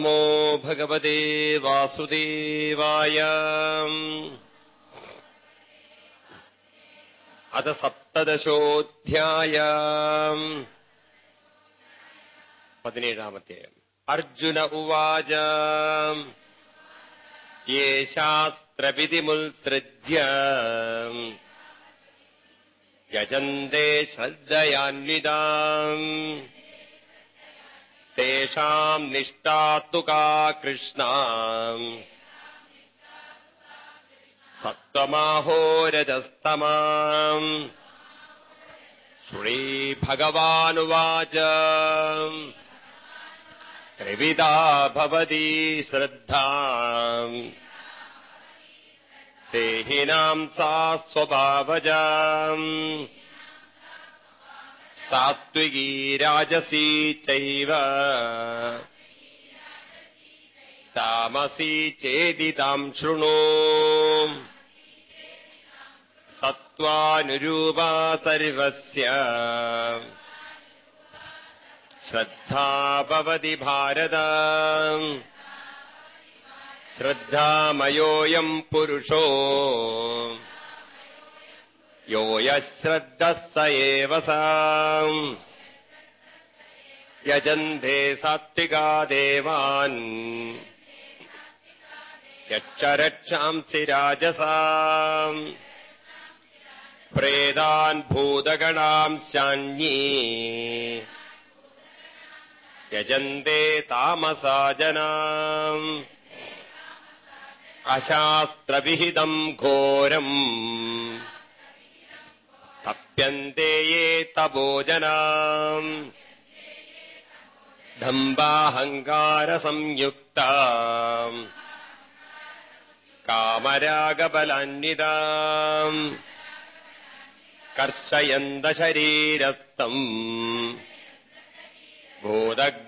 नमो भगवते वासुदेवाय। अथ सप्तदशोऽध्याय। पेडामते अर्जुन उवाच। ये शास्त्रविधिमुत्सृज्य। यजन्ते श्रद्धयान्विताम्। तेषाम् निष्ठा का कृष्णा। सत्त्वमाहोरजस्तमाम् श्रीभगवानुवाच। त्रिविदा भवती श्रद्धा। ते सा स्वभावजा। सात्विकी राजसी चैव। तामसी चेदि ताम् शृणु। सत्त्वानुरूपा सर्वस्य। श्रद्धा भवति भारत। श्रद्धामयोऽयम् पुरुषो। यो यः श्रद्धः स एव सा। यजन्ते सात्विका देवान्। यच्च रक्षांसि राजसा प्रेदान् शण्ये यजन्ते तामसा जना अशास्त्रविहितम् घोरम्। लिप्यन्ते ये तपोजनाम् धम्बाहङ्कारसंयुक्ता कामरागबलान्निता कर्शयन्तशरीरस्तम् बोधग्राममजेतसाम्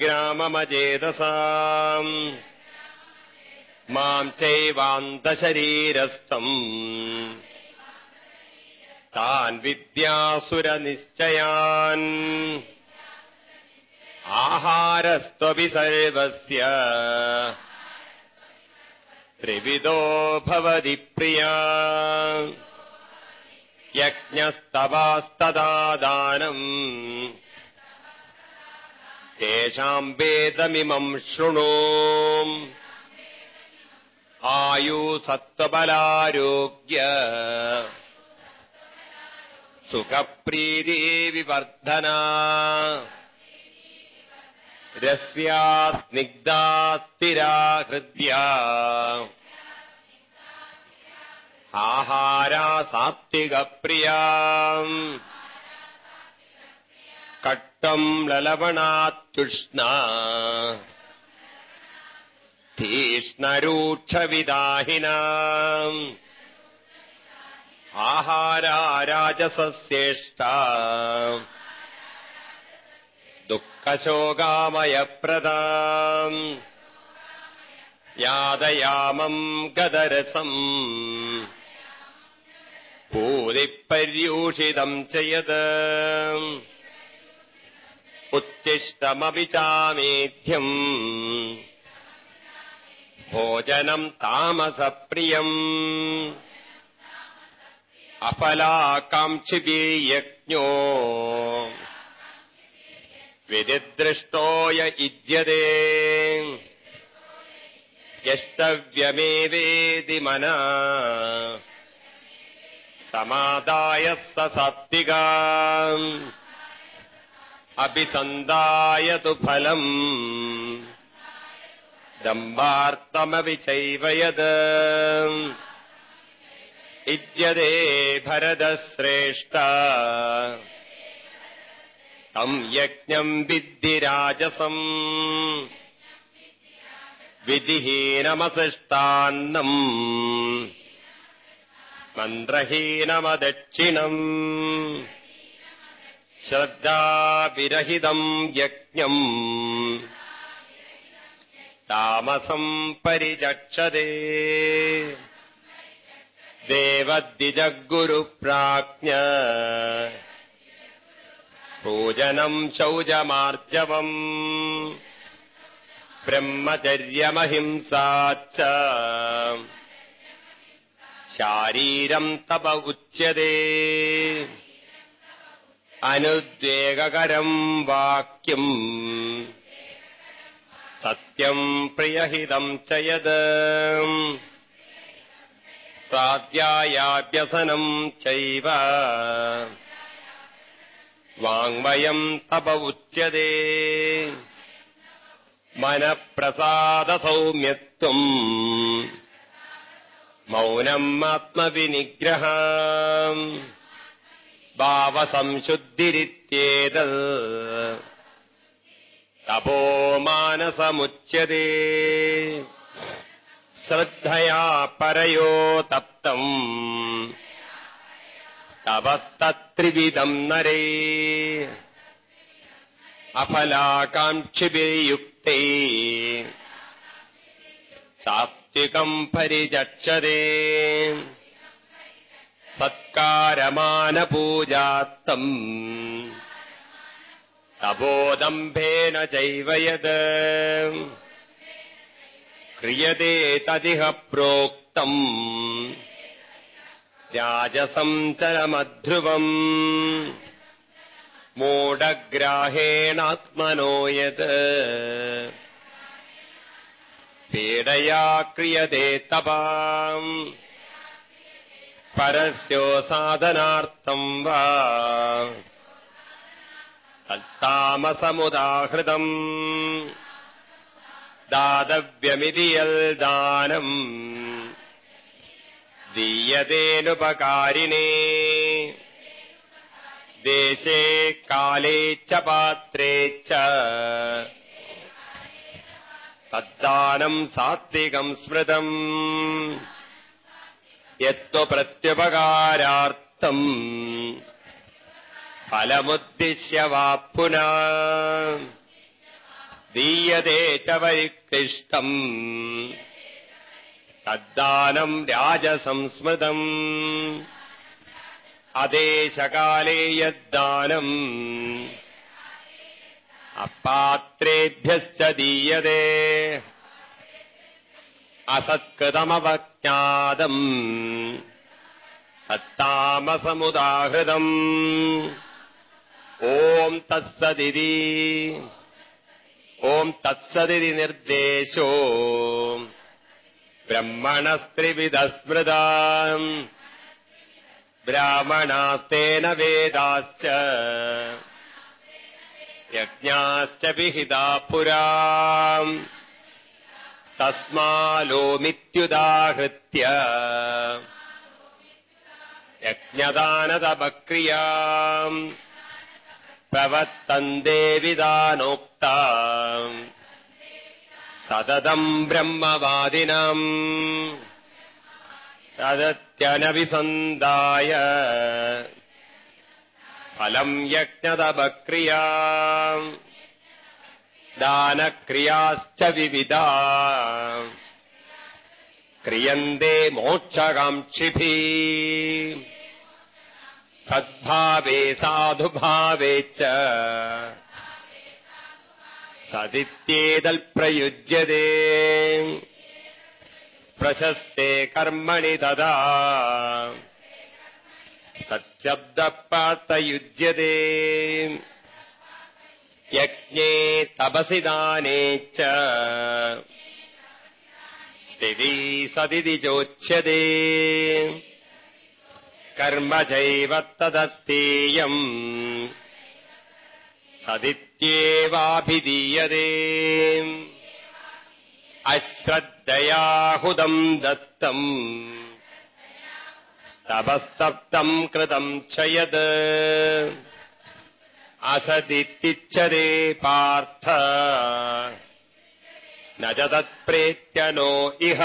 माम् चैवान्तशरीरस्तम्। താൻ വിദ്യാസുരനിശ്ചയാൻ. ആഹാരസ്ത്വപി സർവസ്യ ത്രിവിധോ പ്രിയ. യജ്ഞസ്തവാസ്തദാദാനം. തേഷാം വേദമിമം ശൃണു. ആയു സത്വബലാരോഗ്യ सुखप्रीतिविवर्धना रस्या स्निग्धा स्थिरा हृद्या। आहारा सात्विकप्रिया। कट्टम् ललवणात्तुष्णा। तीक्ष्णरूक्षविदाहिना। आहाराराजसस्येष्टा राजसश्चेष्ठा दुःखशोगामयप्रदा यादयामम् गदरसम् भूरिपर्यूषितम् च यत् उत्तिष्ठमपि चामेध्यम् भोजनम् तामसप्रियम्। अफलाकाङ्क्षिदी यज्ञो विदिदृष्टोय इज्यते। यष्टव्यमेवेदि मनः। समादाय स सात्विका। अभिसन्दायतु फलम्। दम्बार्तमपि दम्भार्तमपि चैवयत् ഇജ്യതേ ഭരതശ്രേഷ്ഠ തം യജ്ഞം വിദ്ധിരാജസം വിധിഹീനമസിഷ്ടാന്നം മന്ത്രഹീനമദക്ഷിണം ശ്രദ്ധാവിരഹിതം യജ്ഞം താമസം പരിചക്ഷതേ ദേവദ്വിജഗുരുപ്രാജ്ഞ. പൂജനം ശൗചമാർജവം. ബ്രഹ്മചര്യമഹിംസാച്ച. ശാരീരം തപ ഉച്ചതേ. അനുദ്വേഗകരം വാക്യം. സത്യം പ്രിയഹിതം ചയത് स्वाध्यायाभ्यसनम् चैव। वाङ्मयम् तप उच्यते। मनःप्रसादसौम्यत्वम्। मौनम् आत्मविनिग्रह भावसंशुद्धिरित्येतत्। तपो मानसमुच्यते श्रद्धया परयो तप्तम्। तपस्तत्त्रिविधम् नरे। अफलाकाङ्क्षिभिर्युक्ते। सात्विकम् परिचक्षते सत्कारमानपूजात्तम्। तपोदम्भेन चैव यत् क्रियते तदिह प्रोक्तम्। राजसम् चरमध्रुवम्। मूढग्राहेणात्मनो यत्। पीडया क्रियते तपाम् परस्यो साधनार्थम् वा। तत्तामसमुदाहृतम् ദാതവ്യമിതി ദാനം. ദീയതേനുപകാരിണേ. ദേശേ കാലേ ച പാത്രേ ച. തദ്ദാനം സാത്വികം സ്മൃതം. യത്വ പ്രത്യുപകാരാർത്ഥം. ഫലമുദ്ദിശ്യ വാപ്പുന दीयते च परिक्लिष्टम् तद्दानम् राजसंस्मृतम्। अदेशकाले यद्दानम् अपात्रेभ्यश्च दीयते। असत्कृतमवज्ञातम्। तत्तामसमुदाहृतम् ॐ तत्सदिति ഓം തത്സതി നിർദ്ദേശോ. ബ്രഹ്മണസ്ത്രിവിധസ്മൃത. ബ്രാഹ്മണാസ്തേന വേദാശ്ച. യജ്ഞാശ്ച വിഹിതാ തസ്മാലോമിത്യുദാഹൃത്യ. യജ്ഞദാനതപക്രിയാ. പ്രവർത്തന്തേ सततम् ब्रह्मवादिनम्। तदत्यनभिसन्दाय फलम् यज्ञतपक्रिया दानक्रियाश्च विविधा। क्रियन्ते मोक्षकाङ्क्षिभिः। सद्भावे साधुभावे च सदित्येदल्प्रयुज्यते प्रशस्ते कर्मणि तदा। सच्छब्दपार्थयुज्यते यज्ञे तपसि दाने च। स्थितिः सदिति चोच्यते। कर्म चैव तदत्तेयम् सदित्येवाभिधीयते अश्रद्धयाहुदम् दत्तम् तपस्तप्तम् कृतम् च यत्। असदित्युच्यते पार्थ। न च तत्प्रेत्य नो इह।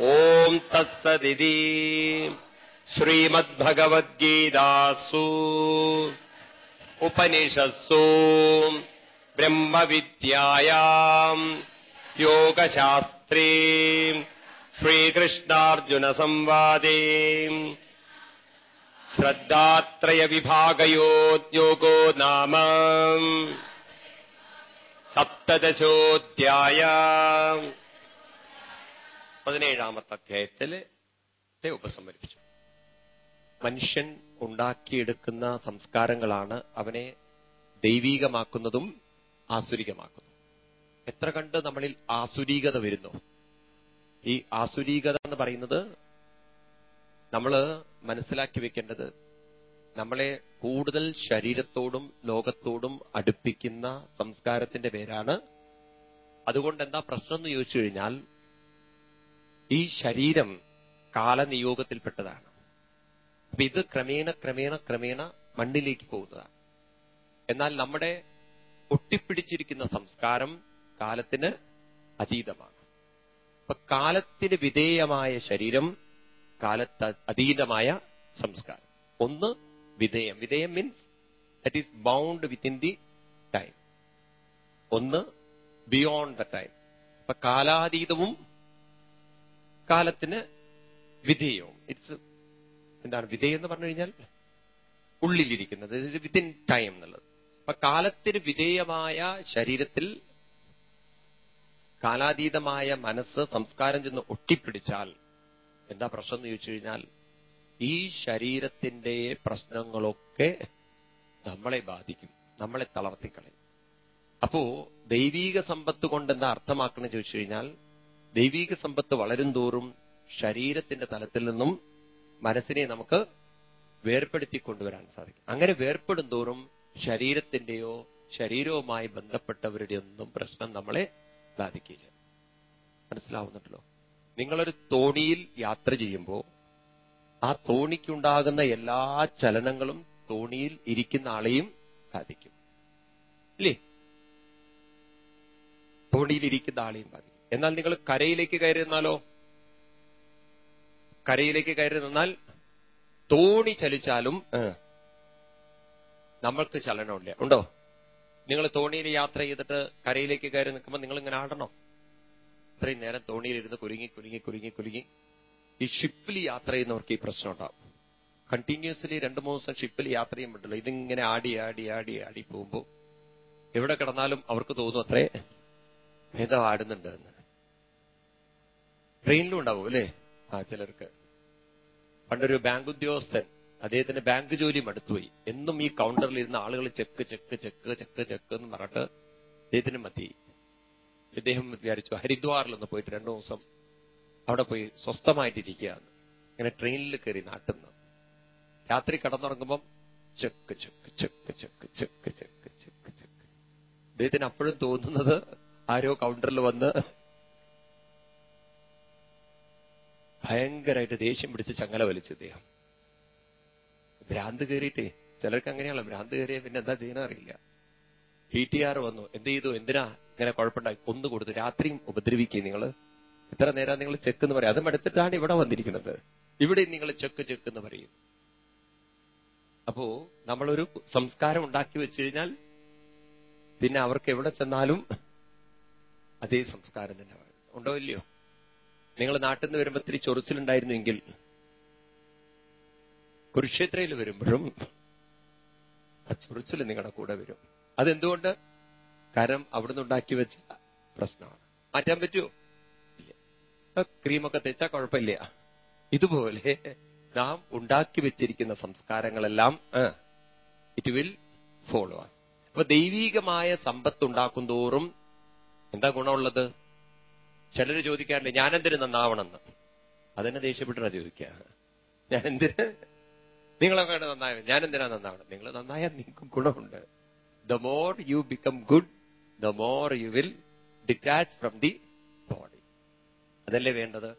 ॐ तत्सदिति। श्रीमद्भगवद्गीतासु उपनिषत्सु ब्रह्मविद्यायाम् योगशास्त्रे श्रीकृष्णार्जुनसंवादे श्रद्धात्रयविभागयोद्योगो नाम सप्त അഷ്ടദശോധ്യായ പതിനേഴാമത്തെ അധ്യായത്തിലെ ഉപസംഹരിച്ചു മനുഷ്യൻ ഉണ്ടാക്കിയെടുക്കുന്ന സംസ്കാരങ്ങളാണ് അവനെ ദൈവീകമാക്കുന്നതും ആസുരികമാക്കുന്നതും. എത്ര കണ്ട് നമ്മളിൽ ആസുരീകത വരുന്നു? ഈ ആസുരീകത എന്ന് പറയുന്നത് നമ്മൾ മനസ്സിലാക്കി വെക്കേണ്ടത് നമ്മളെ കൂടുതൽ ശരീരത്തോടും ലോകത്തോടും അടുപ്പിക്കുന്ന സംസ്കാരത്തിന്റെ പേരാണ് അതുകൊണ്ട് എന്താ പ്രശ്നം എന്ന് ചോദിച്ചു കഴിഞ്ഞാൽ ഈ ശരീരം കാലനിയോഗത്തിൽപ്പെട്ടതാണ്. അപ്പൊ ഇത് ക്രമേണ ക്രമേണ ക്രമേണ മണ്ണിലേക്ക് പോകുന്നതാണ്. എന്നാൽ നമ്മുടെ ഒട്ടിപ്പിടിച്ചിരിക്കുന്ന സംസ്കാരം കാലത്തിന് അതീതമാണ്. അപ്പൊ കാലത്തിന് വിധേയമായ ശരീരം കാലത്ത് അതീതമായ സംസ്കാരം. ഒന്ന് വിധേയം. വിധേയം means that is bound within the time ഒന്ന് ബിയോണ്ട് ദ ടൈം അപ്പൊ കാലാതീതവും കാലത്തിന് വിധേയവും. ഇറ്റ്സ് എന്താണ് വിധേ എന്ന് പറഞ്ഞു കഴിഞ്ഞാൽ ഉള്ളിലിരിക്കുന്നത്. വിത്തിൻ ടൈം എന്നുള്ളത്. അപ്പൊ കാലത്തിന് വിധേയമായ ശരീരത്തിൽ കാലാതീതമായ മനസ്സ് സംസ്കാരം ചെന്ന് ഒട്ടിപ്പിടിച്ചാൽ എന്താ പ്രശ്നം എന്ന് ചോദിച്ചു കഴിഞ്ഞാൽ ഈ ശരീരത്തിന്റെ പ്രശ്നങ്ങളൊക്കെ നമ്മളെ ബാധിക്കും. നമ്മളെ തളർത്തിക്കളയും. അപ്പോ ദൈവീക സമ്പത്ത് കൊണ്ട് എന്താ അർത്ഥമാക്കണം ചോദിച്ചു കഴിഞ്ഞാൽ ദൈവീക സമ്പത്ത് വളരും തോറും ശരീരത്തിന്റെ തലത്തിൽ നിന്നും മനസ്സിനെ നമുക്ക് വേർപ്പെടുത്തി കൊണ്ടുവരാൻ സാധിക്കും. അങ്ങനെ വേർപ്പെടും തോറും ശരീരത്തിന്റെയോ ശരീരവുമായി ബന്ധപ്പെട്ടവരുടെ ഒന്നും പ്രശ്നം നമ്മളെ ബാധിക്കില്ല. മനസ്സിലാവുന്നുണ്ടല്ലോ? നിങ്ങളൊരു തോണിയിൽ യാത്ര ചെയ്യുമ്പോൾ ആ തോണിക്കുണ്ടാകുന്ന എല്ലാ ചലനങ്ങളും തോണിയിൽ ഇരിക്കുന്ന ആളെയും ബാധിക്കും. ഇല്ലേ? തോണിയിൽ ഇരിക്കുന്ന ആളെയും ബാധിക്കും. എന്നാൽ നിങ്ങൾ കരയിലേക്ക് കയറി നിന്നാലോ കരയിലേക്ക് കയറി നിന്നാൽ തോണി ചലിച്ചാലും നമ്മൾക്ക് ചലനമില്ല. ഉണ്ടോ? നിങ്ങൾ തോണിയിൽ യാത്ര ചെയ്തിട്ട് കരയിലേക്ക് കയറി നിൽക്കുമ്പോൾ നിങ്ങൾ ഇങ്ങനെ ആടണം? ഇത്രയും നേരം തോണിയിലിരുന്ന് കുരുങ്ങി കുരുങ്ങി കുരുങ്ങി കുരുങ്ങി ഈ ഷിപ്പിൽ യാത്ര ചെയ്യുന്നവർക്ക് ഈ പ്രശ്നം ഉണ്ടാവും. കണ്ടിന്യൂസ്ലി രണ്ടു മൂന്ന് ദിവസം ഷിപ്പിൽ യാത്ര ചെയ്യുമ്പോഴല്ലോ ഇതിങ്ങനെ ആടി ആടി ആടി ആടി പോകുമ്പോൾ എവിടെ കിടന്നാലും അവർക്ക് തോന്നും അത്രേ ഭേദം ആടുന്നുണ്ട് എന്ന് ട്രെയിനിലും ഉണ്ടാവും അല്ലേ? ആ ചിലർക്ക്. പണ്ടൊരു ബാങ്ക് ഉദ്യോഗസ്ഥൻ അദ്ദേഹത്തിന്റെ ബാങ്ക് ജോലി മടുത്തുപോയി. എന്നും ഈ കൗണ്ടറിൽ ഇരുന്ന ആളുകൾ check check check check check എന്ന് പറഞ്ഞിട്ട് അദ്ദേഹത്തിന് മതി. ഇദ്ദേഹം വിചാരിച്ചു ഹരിദ്വാറിലൊന്ന് പോയിട്ട് രണ്ടു ദിവസം അവിടെ പോയി സ്വസ്ഥമായിട്ടിരിക്കുകയാണ്. ഇങ്ങനെ ട്രെയിനിൽ കയറി നാട്ടുന്നു രാത്രി കടന്നുറങ്ങുമ്പം check check check check check check check check. അദ്ദേഹത്തിന് അപ്പോഴും തോന്നുന്നത് ആരോ കൗണ്ടറിൽ വന്ന് ഭയങ്കരമായിട്ട് ദേഷ്യം പിടിച്ച് ചങ്ങല വലിച്ചു ഇദ്ദേഹം. ഭ്രാന്ത് കയറിയിട്ടേ ചിലർക്ക് അങ്ങനെയാണല്ലോ ഭ്രാന്ത് കയറിയ പിന്നെ എന്താ ചെയ്യണ അറിയില്ല ടി ടി ആർ വന്നു എന്ത് ചെയ്തു എന്തിനാ ഇങ്ങനെ കുഴപ്പമുണ്ടായി ഒന്ന് കൊടുത്തു രാത്രിയും ഉപദ്രവിക്കുക നിങ്ങൾ ഇത്ര നേരം നിങ്ങൾ ചെക്ക് എന്ന് പറയും. അതും എടുത്തിട്ടാണ് ഇവിടെ വന്നിരിക്കുന്നത്. ഇവിടെ നിങ്ങൾ ചെക്ക് ചെക്ക് എന്ന് പറയും. അപ്പോ നമ്മളൊരു സംസ്കാരം ഉണ്ടാക്കി വെച്ചു കഴിഞ്ഞാൽ പിന്നെ അവർക്ക് എവിടെ ചെന്നാലും അതേ സംസ്കാരം തന്നെ ഉണ്ടോ ഇല്ലയോ? നിങ്ങൾ നാട്ടിൽ നിന്ന് വരുമ്പോൾ ഇത്തിരി ചൊറിച്ചിലുണ്ടായിരുന്നെങ്കിൽ കുരുക്ഷേത്രയിൽ വരുമ്പോഴും ആ ചൊറിച്ചിൽ നിങ്ങളുടെ കൂടെ വരും. അതെന്തുകൊണ്ട്? കാരണം അവിടുന്ന് ഉണ്ടാക്കി വെച്ച പ്രശ്നമാണ്. മാറ്റാൻ പറ്റുമോ ക്രീമൊക്കെ തേച്ചാൽ കുഴപ്പമില്ല. ഇതുപോലെ നാം ഉണ്ടാക്കി വെച്ചിരിക്കുന്ന സംസ്കാരങ്ങളെല്ലാം ഇറ്റ് വിൽ ഫോളോ അപ്പൊ ദൈവീകമായ സമ്പത്ത് ഉണ്ടാക്കും തോറും എന്താ ഗുണമുള്ളത്? ചിലർ ചോദിക്കാറില്ല ഞാനെന്തിന് നന്നാവണമെന്ന്? അതെന്നെ ദേഷ്യപ്പെട്ടാ ചോദിക്കുക ഞാൻ എന്തിന് നിങ്ങളൊക്കെ നന്നായ ഞാൻ എന്തിനാ നന്നാവണം? നിങ്ങൾ നന്നായാൽ നിങ്ങൾക്കും ഗുണമുണ്ട്. The more you become good the more you will detach from the body അതല്ലേ വേണ്ടത്?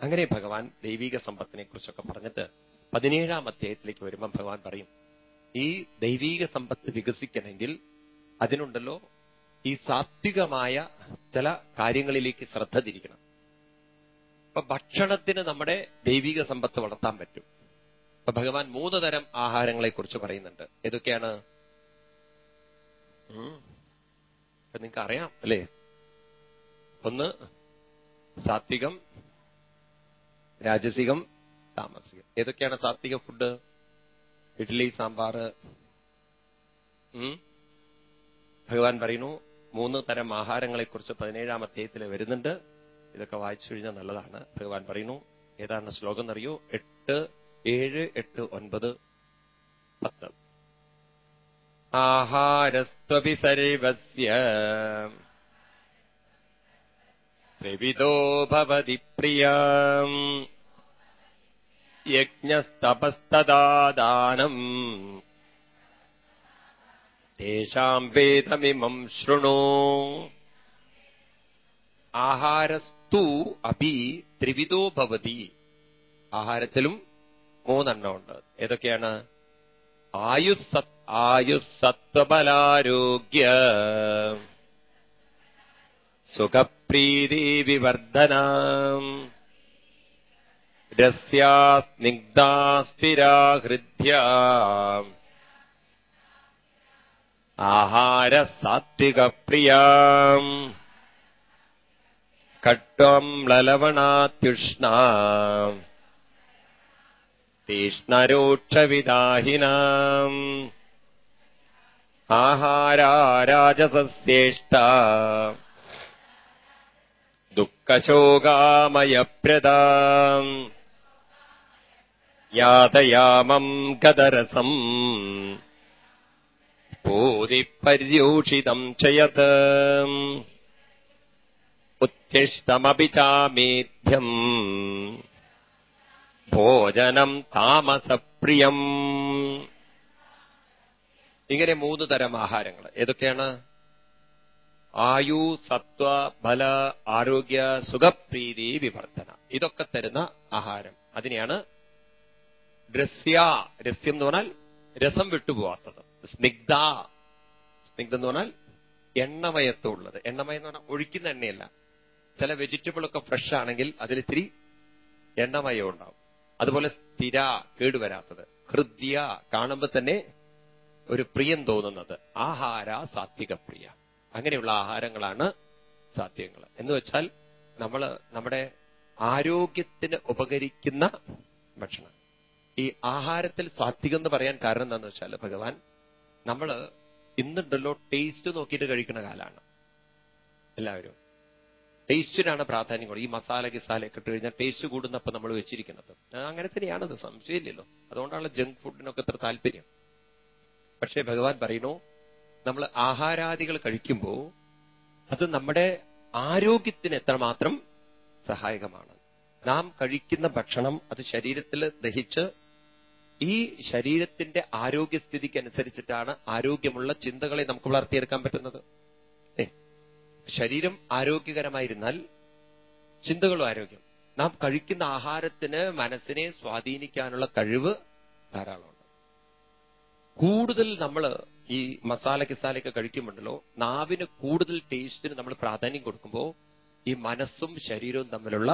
അങ്ങനെ ഭഗവാൻ ദൈവിക സമ്പത്തിനെ കുറിച്ചൊക്കെ പറഞ്ഞിട്ട് പതിനേഴാം അധ്യായത്തിലേക്ക് വരുമ്പോൾ ഭഗവാൻ പറയും ഈ ദൈവീക സമ്പത്ത് വികസിക്കണമെങ്കിൽ അതിനുണ്ടല്ലോ ഈ സാത്വികമായ ചില കാര്യങ്ങളിലേക്ക് ശ്രദ്ധ തിരിക്കണം. അപ്പൊ ഭക്ഷണത്തിന് നമ്മുടെ ദൈവിക സമ്പത്ത് വളർത്താൻ പറ്റും. അപ്പൊ ഭഗവാൻ മൂന്ന് തരം ആഹാരങ്ങളെ കുറിച്ച് പറയുന്നുണ്ട്. ഏതൊക്കെയാണ്? നിങ്ങൾക്ക് അറിയാം അല്ലേ? ഒന്ന് സാത്വികം രാജസികം താമസികം. ഏതൊക്കെയാണ് സാത്വിക ഫുഡ്? ഇഡ്ഡലി സാമ്പാർ ഭഗവാൻ പറയുന്നു മൂന്ന് തരം ആഹാരങ്ങളെക്കുറിച്ച് പതിനേഴാം അധ്യായത്തിൽ വരുന്നുണ്ട്. ഇതൊക്കെ വായിച്ചു കഴിഞ്ഞാൽ നല്ലതാണ്. ഭഗവാൻ പറയുന്നു ഏതാണ് ശ്ലോകം എന്നറിയോ. എട്ട് ഏഴ് എട്ട് ഒൻപത് പത്ത്. ആഹാരസ്ത്വപി പ്രിയം. യജ്ഞസ്തപസ്തദാനം തേഷാം വേദമിമം ശൃണു. ആഹാരസ്തു അപി ത്രിവിധോ ഭവതി. ആഹാരത്തിലും മൂന്നെണ്ണമുണ്ട്. ഏതൊക്കെയാണ്? ആയുസ് ആയുസ്സത്വബലാരോഗ്യ. സുഖപ്രീതി വിവർദ്ധന. രസ്യാസ്നിഗ്ധാസ്തിരാഹൃദ്യ आहारः सात्विकप्रिया कट्वा म्ललवणात्युष्णा आहाराराजसस्येष्टा आहार दुःखशोगामयप्रदा यातयामम् गदरसम् പൂതിപര്യൂഷിതം ചയത്. ഉച്ഛിഷ്ടമപി ചാമേധ്യം ഭോജനം താമസപ്രിയം. ഇങ്ങനെ മൂന്ന് തരം ആഹാരങ്ങൾ. ഏതൊക്കെയാണ്? ആയു സത്വ ബല ആരോഗ്യ സുഖപ്രീതി വിവർത്തന ഇതൊക്കെ തരുന്ന ആഹാരം. അതിനെയാണ് രസ്യ. രസ്യം എന്ന് പറഞ്ഞാൽ രസം വിട്ടുപോവാത്തത്. സ്നിഗ്ധ. സ്നിഗ്ധം എന്ന് പറഞ്ഞാൽ എണ്ണമയത്തുള്ളത്. എണ്ണമയം എന്ന് പറഞ്ഞാൽ ഒഴിക്കുന്ന എണ്ണയല്ല. ചില വെജിറ്റബിൾ ഒക്കെ ഫ്രഷ് ആണെങ്കിൽ അതിലിത്തിരി എണ്ണമയം ഉണ്ടാവും. അതുപോലെ സ്ഥിര കേടുവരാത്തത്. ഹൃദ്യ കാണുമ്പോൾ തന്നെ ഒരു പ്രിയം തോന്നുന്നത്. ആഹാര സാത്വിക പ്രിയ അങ്ങനെയുള്ള ആഹാരങ്ങളാണ് സാത്യങ്ങൾ എന്ന് വെച്ചാൽ നമ്മൾ നമ്മുടെ ആരോഗ്യത്തിന് ഉപകരിക്കുന്ന ഭക്ഷണം. ഈ ആഹാരത്തിൽ സാത്വികം എന്ന് പറയാൻ കാരണം എന്താണെന്ന് വെച്ചാൽ ഭഗവാൻ നമ്മൾ ഇന്നുണ്ടല്ലോ ടേസ്റ്റ് നോക്കിയിട്ട് കഴിക്കുന്ന കാലമാണ് എല്ലാവരും. ടേസ്റ്റിനാണ് പ്രാധാന്യം കൊടുക്കുക ഈ മസാല കിസാലയൊക്കെ ഇട്ട് കഴിഞ്ഞാൽ ടേസ്റ്റ് കൂടുന്നപ്പോൾ നമ്മൾ വെച്ചിരിക്കുന്നത്. അങ്ങനെ തന്നെയാണത് സംശയമില്ലല്ലോ. അതുകൊണ്ടാണ് ജങ്ക് ഫുഡിനൊക്കെ ഇത്ര താല്പര്യം. പക്ഷേ ഭഗവാൻ പറയുന്നു നമ്മൾ ആഹാരാദികൾ കഴിക്കുമ്പോൾ അത് നമ്മുടെ ആരോഗ്യത്തിന് എത്രമാത്രം സഹായകമാണ്. നാം കഴിക്കുന്ന ഭക്ഷണം അത് ശരീരത്തിൽ ദഹിച്ച് ഈ ശരീരത്തിന്റെ ആരോഗ്യസ്ഥിതിക്ക് അനുസരിച്ചിട്ടാണ് ആരോഗ്യമുള്ള ചിന്തകളെ നമുക്ക് വളർത്തിയെടുക്കാൻ പറ്റുന്നത്. ശരീരം ആരോഗ്യകരമായിരുന്നാൽ ചിന്തകളും ആരോഗ്യം. നാം കഴിക്കുന്ന ആഹാരത്തിന് മനസ്സിനെ സ്വാധീനിക്കാനുള്ള കഴിവ് ധാരാളമുണ്ട്. കൂടുതൽ നമ്മൾ ഈ മസാല കിസാലയൊക്കെ കഴിക്കുമ്പോണ്ടല്ലോ നാവിന് കൂടുതൽ ടേസ്റ്റിന് നമ്മൾ പ്രാധാന്യം കൊടുക്കുമ്പോൾ ഈ മനസ്സും ശരീരവും തമ്മിലുള്ള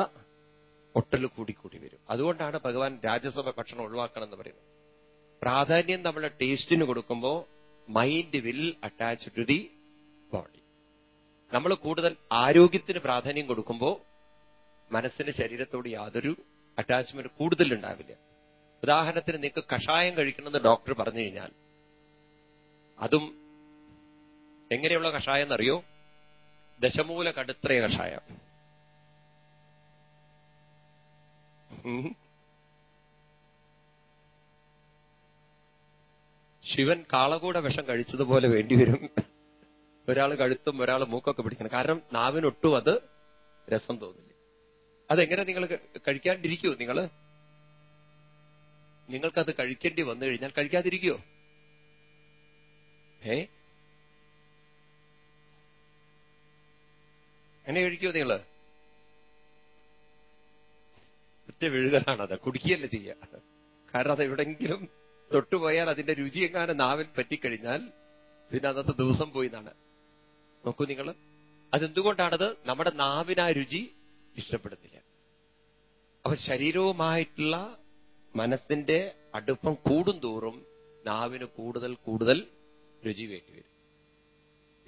ഒട്ടൽ കൂടി കൂടി വരും. അതുകൊണ്ടാണ് ഭഗവാൻ രാജ്യസഭ ഭക്ഷണം ഒഴിവാക്കണം എന്ന് പറയുന്നത്. പ്രാധാന്യം നമ്മുടെ ടേസ്റ്റിന് കൊടുക്കുമ്പോൾ mind will attach to the body നമ്മൾ കൂടുതൽ ആരോഗ്യത്തിന് പ്രാധാന്യം കൊടുക്കുമ്പോൾ മനസ്സിന് ശരീരത്തോട് യാതൊരു അറ്റാച്ച്മെന്റ് കൂടുതൽ ഉണ്ടാവില്ല ഉദാഹരണത്തിന് നിങ്ങൾക്ക് കഷായം കഴിക്കണമെന്ന് ഡോക്ടർ പറഞ്ഞു കഴിഞ്ഞാൽ അതും എങ്ങനെയുള്ള കഷായം എന്നറിയോ? ദശമൂല കടുത്രയ കഷായം. ശിവൻ കാളകൂട വിഷം കഴിച്ചതുപോലെ വേണ്ടിവരും. ഒരാൾ കഴുത്തും ഒരാൾ മൂക്കൊക്കെ പിടിക്കണം. കാരണം നാവിനൊട്ടും അത് രസം തോന്നില്ല. അതെങ്ങനെ നിങ്ങൾ കഴിക്കാണ്ടിരിക്കുമോ നിങ്ങൾ നിങ്ങൾക്കത് കഴിക്കേണ്ടി വന്നു കഴിഞ്ഞാൽ കഴിക്കാതിരിക്കുമോ ഏ? എങ്ങനെ കഴിക്കുമോ നിങ്ങൾ? ഒറ്റ വിഴുകലാണത് കുടിക്കുകയല്ല ചെയ്യുക. കാരണം അത് എവിടെങ്കിലും തൊട്ടുപോയാൽ അതിന്റെ രുചിയെങ്ങാനും നാവിൽ പറ്റിക്കഴിഞ്ഞാൽ പിന്നെ അന്നത്തെ ദിവസം പോയി എന്നാണ്. നോക്കൂ നിങ്ങൾ. അതെന്തുകൊണ്ടാണത്? നമ്മുടെ നാവിന് ആ രുചി ഇഷ്ടപ്പെടുന്നില്ല. അപ്പൊ ശരീരവുമായിട്ടുള്ള മനസ്സിന്റെ അടുപ്പം കൂടും തോറും നാവിന് കൂടുതൽ കൂടുതൽ രുചി വേണ്ടിവരും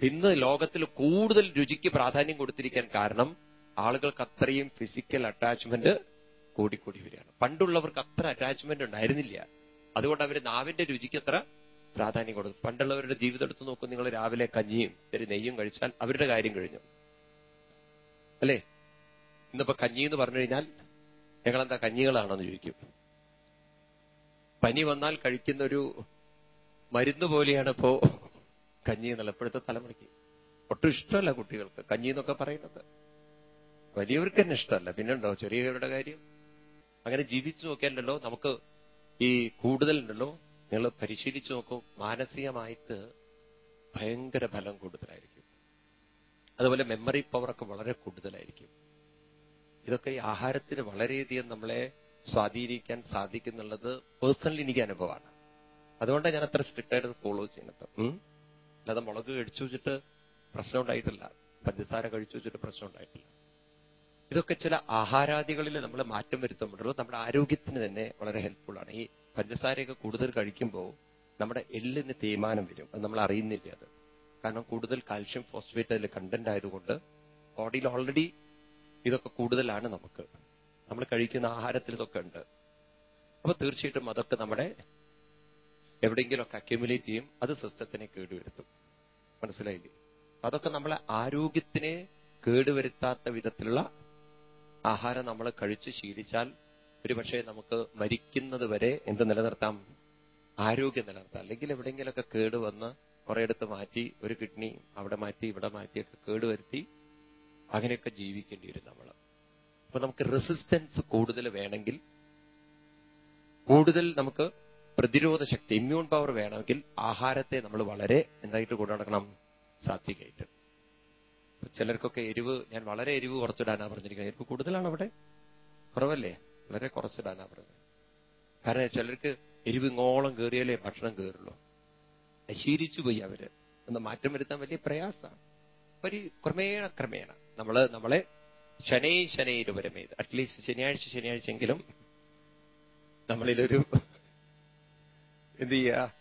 ഇന്ന് ലോകത്തിൽ കൂടുതൽ രുചിക്ക് പ്രാധാന്യം കൊടുത്തിരിക്കാൻ കാരണം ആളുകൾക്ക് അത്രയും ഫിസിക്കൽ അറ്റാച്ച്മെന്റ് കൂടിക്കൂടി വരികയാണ്. പണ്ടുള്ളവർക്ക് അത്ര അറ്റാച്ച്മെന്റ് ഉണ്ടായിരുന്നില്ല. അതുകൊണ്ട് അവർ നാവിന്റെ രുചിക്ക് അത്ര പ്രാധാന്യം കൊടുക്കും പണ്ടുള്ളവരുടെ ജീവിതം എടുത്ത് നോക്കും നിങ്ങൾ രാവിലെ കഞ്ഞിയും ഒരു നെയ്യും കഴിച്ചാൽ അവരുടെ കാര്യം കഴിഞ്ഞു. അല്ലേ? ഇന്നിപ്പോ കഞ്ഞി എന്ന് പറഞ്ഞു കഴിഞ്ഞാൽ ഞങ്ങൾ ഞങ്ങളെന്താ കഞ്ഞികളാണെന്ന് ചോദിക്കും. പനി വന്നാൽ കഴിക്കുന്ന ഒരു മരുന്ന് പോലെയാണ് ഇപ്പോ കഞ്ഞി എന്നുള്ള ഇപ്പോഴത്തെ തലമുറയ്ക്ക്. ഒട്ടും ഇഷ്ടമല്ല കുട്ടികൾക്ക്. കഞ്ഞി എന്നൊക്കെ പറയുന്നത്. വലിയവർക്ക് തന്നെ ഇഷ്ടമല്ല. പിന്നുണ്ടോ ചെറിയവരുടെ കാര്യം. അങ്ങനെ ജീവിച്ചു നോക്കിയാലുണ്ടല്ലോ നമുക്ക് ഈ കൂടുതലുണ്ടല്ലോ നിങ്ങൾ പരിശീലിച്ചു നോക്കൂ മാനസികമായിട്ട് ഭയങ്കര ഫലം കൂടുതലായിരിക്കും. അതുപോലെ മെമ്മറി പവറൊക്കെ വളരെ കൂടുതലായിരിക്കും. ഇതൊക്കെ ഈ ആഹാരത്തിന് വളരെയധികം നമ്മളെ സ്വാധീനിക്കാൻ സാധിക്കുന്നുള്ളത് പേഴ്സണലി എനിക്ക് അനുഭവമാണ്. അതുകൊണ്ടാണ് ഞാൻ അത്ര സ്ട്രിക്റ്റ് ആയിട്ട് ഫോളോ ചെയ്യുന്നത്. അല്ലാതെ മുളക് കഴിച്ചു വെച്ചിട്ട് പ്രശ്നം ഉണ്ടായിട്ടില്ല. പഞ്ചസാര കഴിച്ചു വെച്ചിട്ട് പ്രശ്നം ഉണ്ടായിട്ടില്ല. ഇതൊക്കെ ചില ആഹാരാദികളിൽ നമ്മൾ മാറ്റം വരുത്തുമ്പോഴുള്ളൂ നമ്മുടെ ആരോഗ്യത്തിന് തന്നെ വളരെ ഹെൽപ്ഫുൾ ആണ്. ഈ പഞ്ചസാരയൊക്കെ കൂടുതൽ കഴിക്കുമ്പോൾ നമ്മുടെ എല്ലിന് തേയ്മാനം വരും. അത് നമ്മൾ അറിയുന്നില്ല അത്. കാരണം കൂടുതൽ കാൽഷ്യം ഫോസ്ഫേറ്റ് അതിൽ കണ്ടന്റ് ആയതുകൊണ്ട് ബോഡിയിൽ ഓൾറെഡി ഇതൊക്കെ കൂടുതലാണ് നമുക്ക്. നമ്മൾ കഴിക്കുന്ന ആഹാരത്തിൽ ഇതൊക്കെ ഉണ്ട്. അപ്പൊ തീർച്ചയായിട്ടും അതൊക്കെ നമ്മുടെ എവിടെയെങ്കിലുമൊക്കെ അക്യുമുലേറ്റ് ചെയ്യും. അത് സിസ്റ്റത്തിനെ കേടുവരുത്തും. മനസ്സിലായില്ലേ? അതൊക്കെ നമ്മളെ ആരോഗ്യത്തിനെ കേടുവരുത്താത്ത വിധത്തിലുള്ള ആഹാരം നമ്മൾ കഴിച്ചു ശീലിച്ചാൽ ഒരുപക്ഷെ നമുക്ക് മരിക്കുന്നത് വരെ എന്ത് നിലനിർത്താം? ആരോഗ്യം നിലനിർത്താം. അല്ലെങ്കിൽ എവിടെയെങ്കിലുമൊക്കെ കേട് വന്ന് കുറേയിടത്ത് മാറ്റി ഒരു കിഡ്നി അവിടെ മാറ്റി ഇവിടെ മാറ്റിയൊക്കെ കേടുവരുത്തി അങ്ങനെയൊക്കെ ജീവിക്കേണ്ടി വരും നമ്മൾ. അപ്പൊ നമുക്ക് റെസിസ്റ്റൻസ് കൂടുതൽ വേണമെങ്കിൽ കൂടുതൽ നമുക്ക് പ്രതിരോധ ശക്തി ഇമ്മ്യൂൺ പവർ വേണമെങ്കിൽ ആഹാരത്തെ നമ്മൾ വളരെ എന്തായിട്ട് കൊണ്ടു നടക്കണം? സാത്വികമായിട്ട് ചിലർക്കൊക്കെ എരിവ് ഞാൻ വളരെ എരിവ് കുറച്ചിടാനാ പറഞ്ഞിരിക്കുന്നത്. എരിവ് കൂടുതലാണ് അവിടെ? കുറവല്ലേ? വളരെ കുറച്ചിടാനാ പറഞ്ഞത്. കാരണം ചിലർക്ക് എരിവ് ഇങ്ങോളം കയറിയാലേ ഭക്ഷണം കയറുള്ളൂ ശീലിച്ചു പോയി അവർ. ഒന്ന് മാറ്റം വരുത്താൻ വലിയ പ്രയാസമാണ്. ഒരു ക്രമേണ ക്രമേണ നമ്മൾ നമ്മളെ ശനൈ ശനൈരുപരമേത് അറ്റ്ലീസ്റ്റ് ശനിയാഴ്ച ശനിയാഴ്ചയെങ്കിലും നമ്മളിലൊരു എന്ത് ചെയ്യുക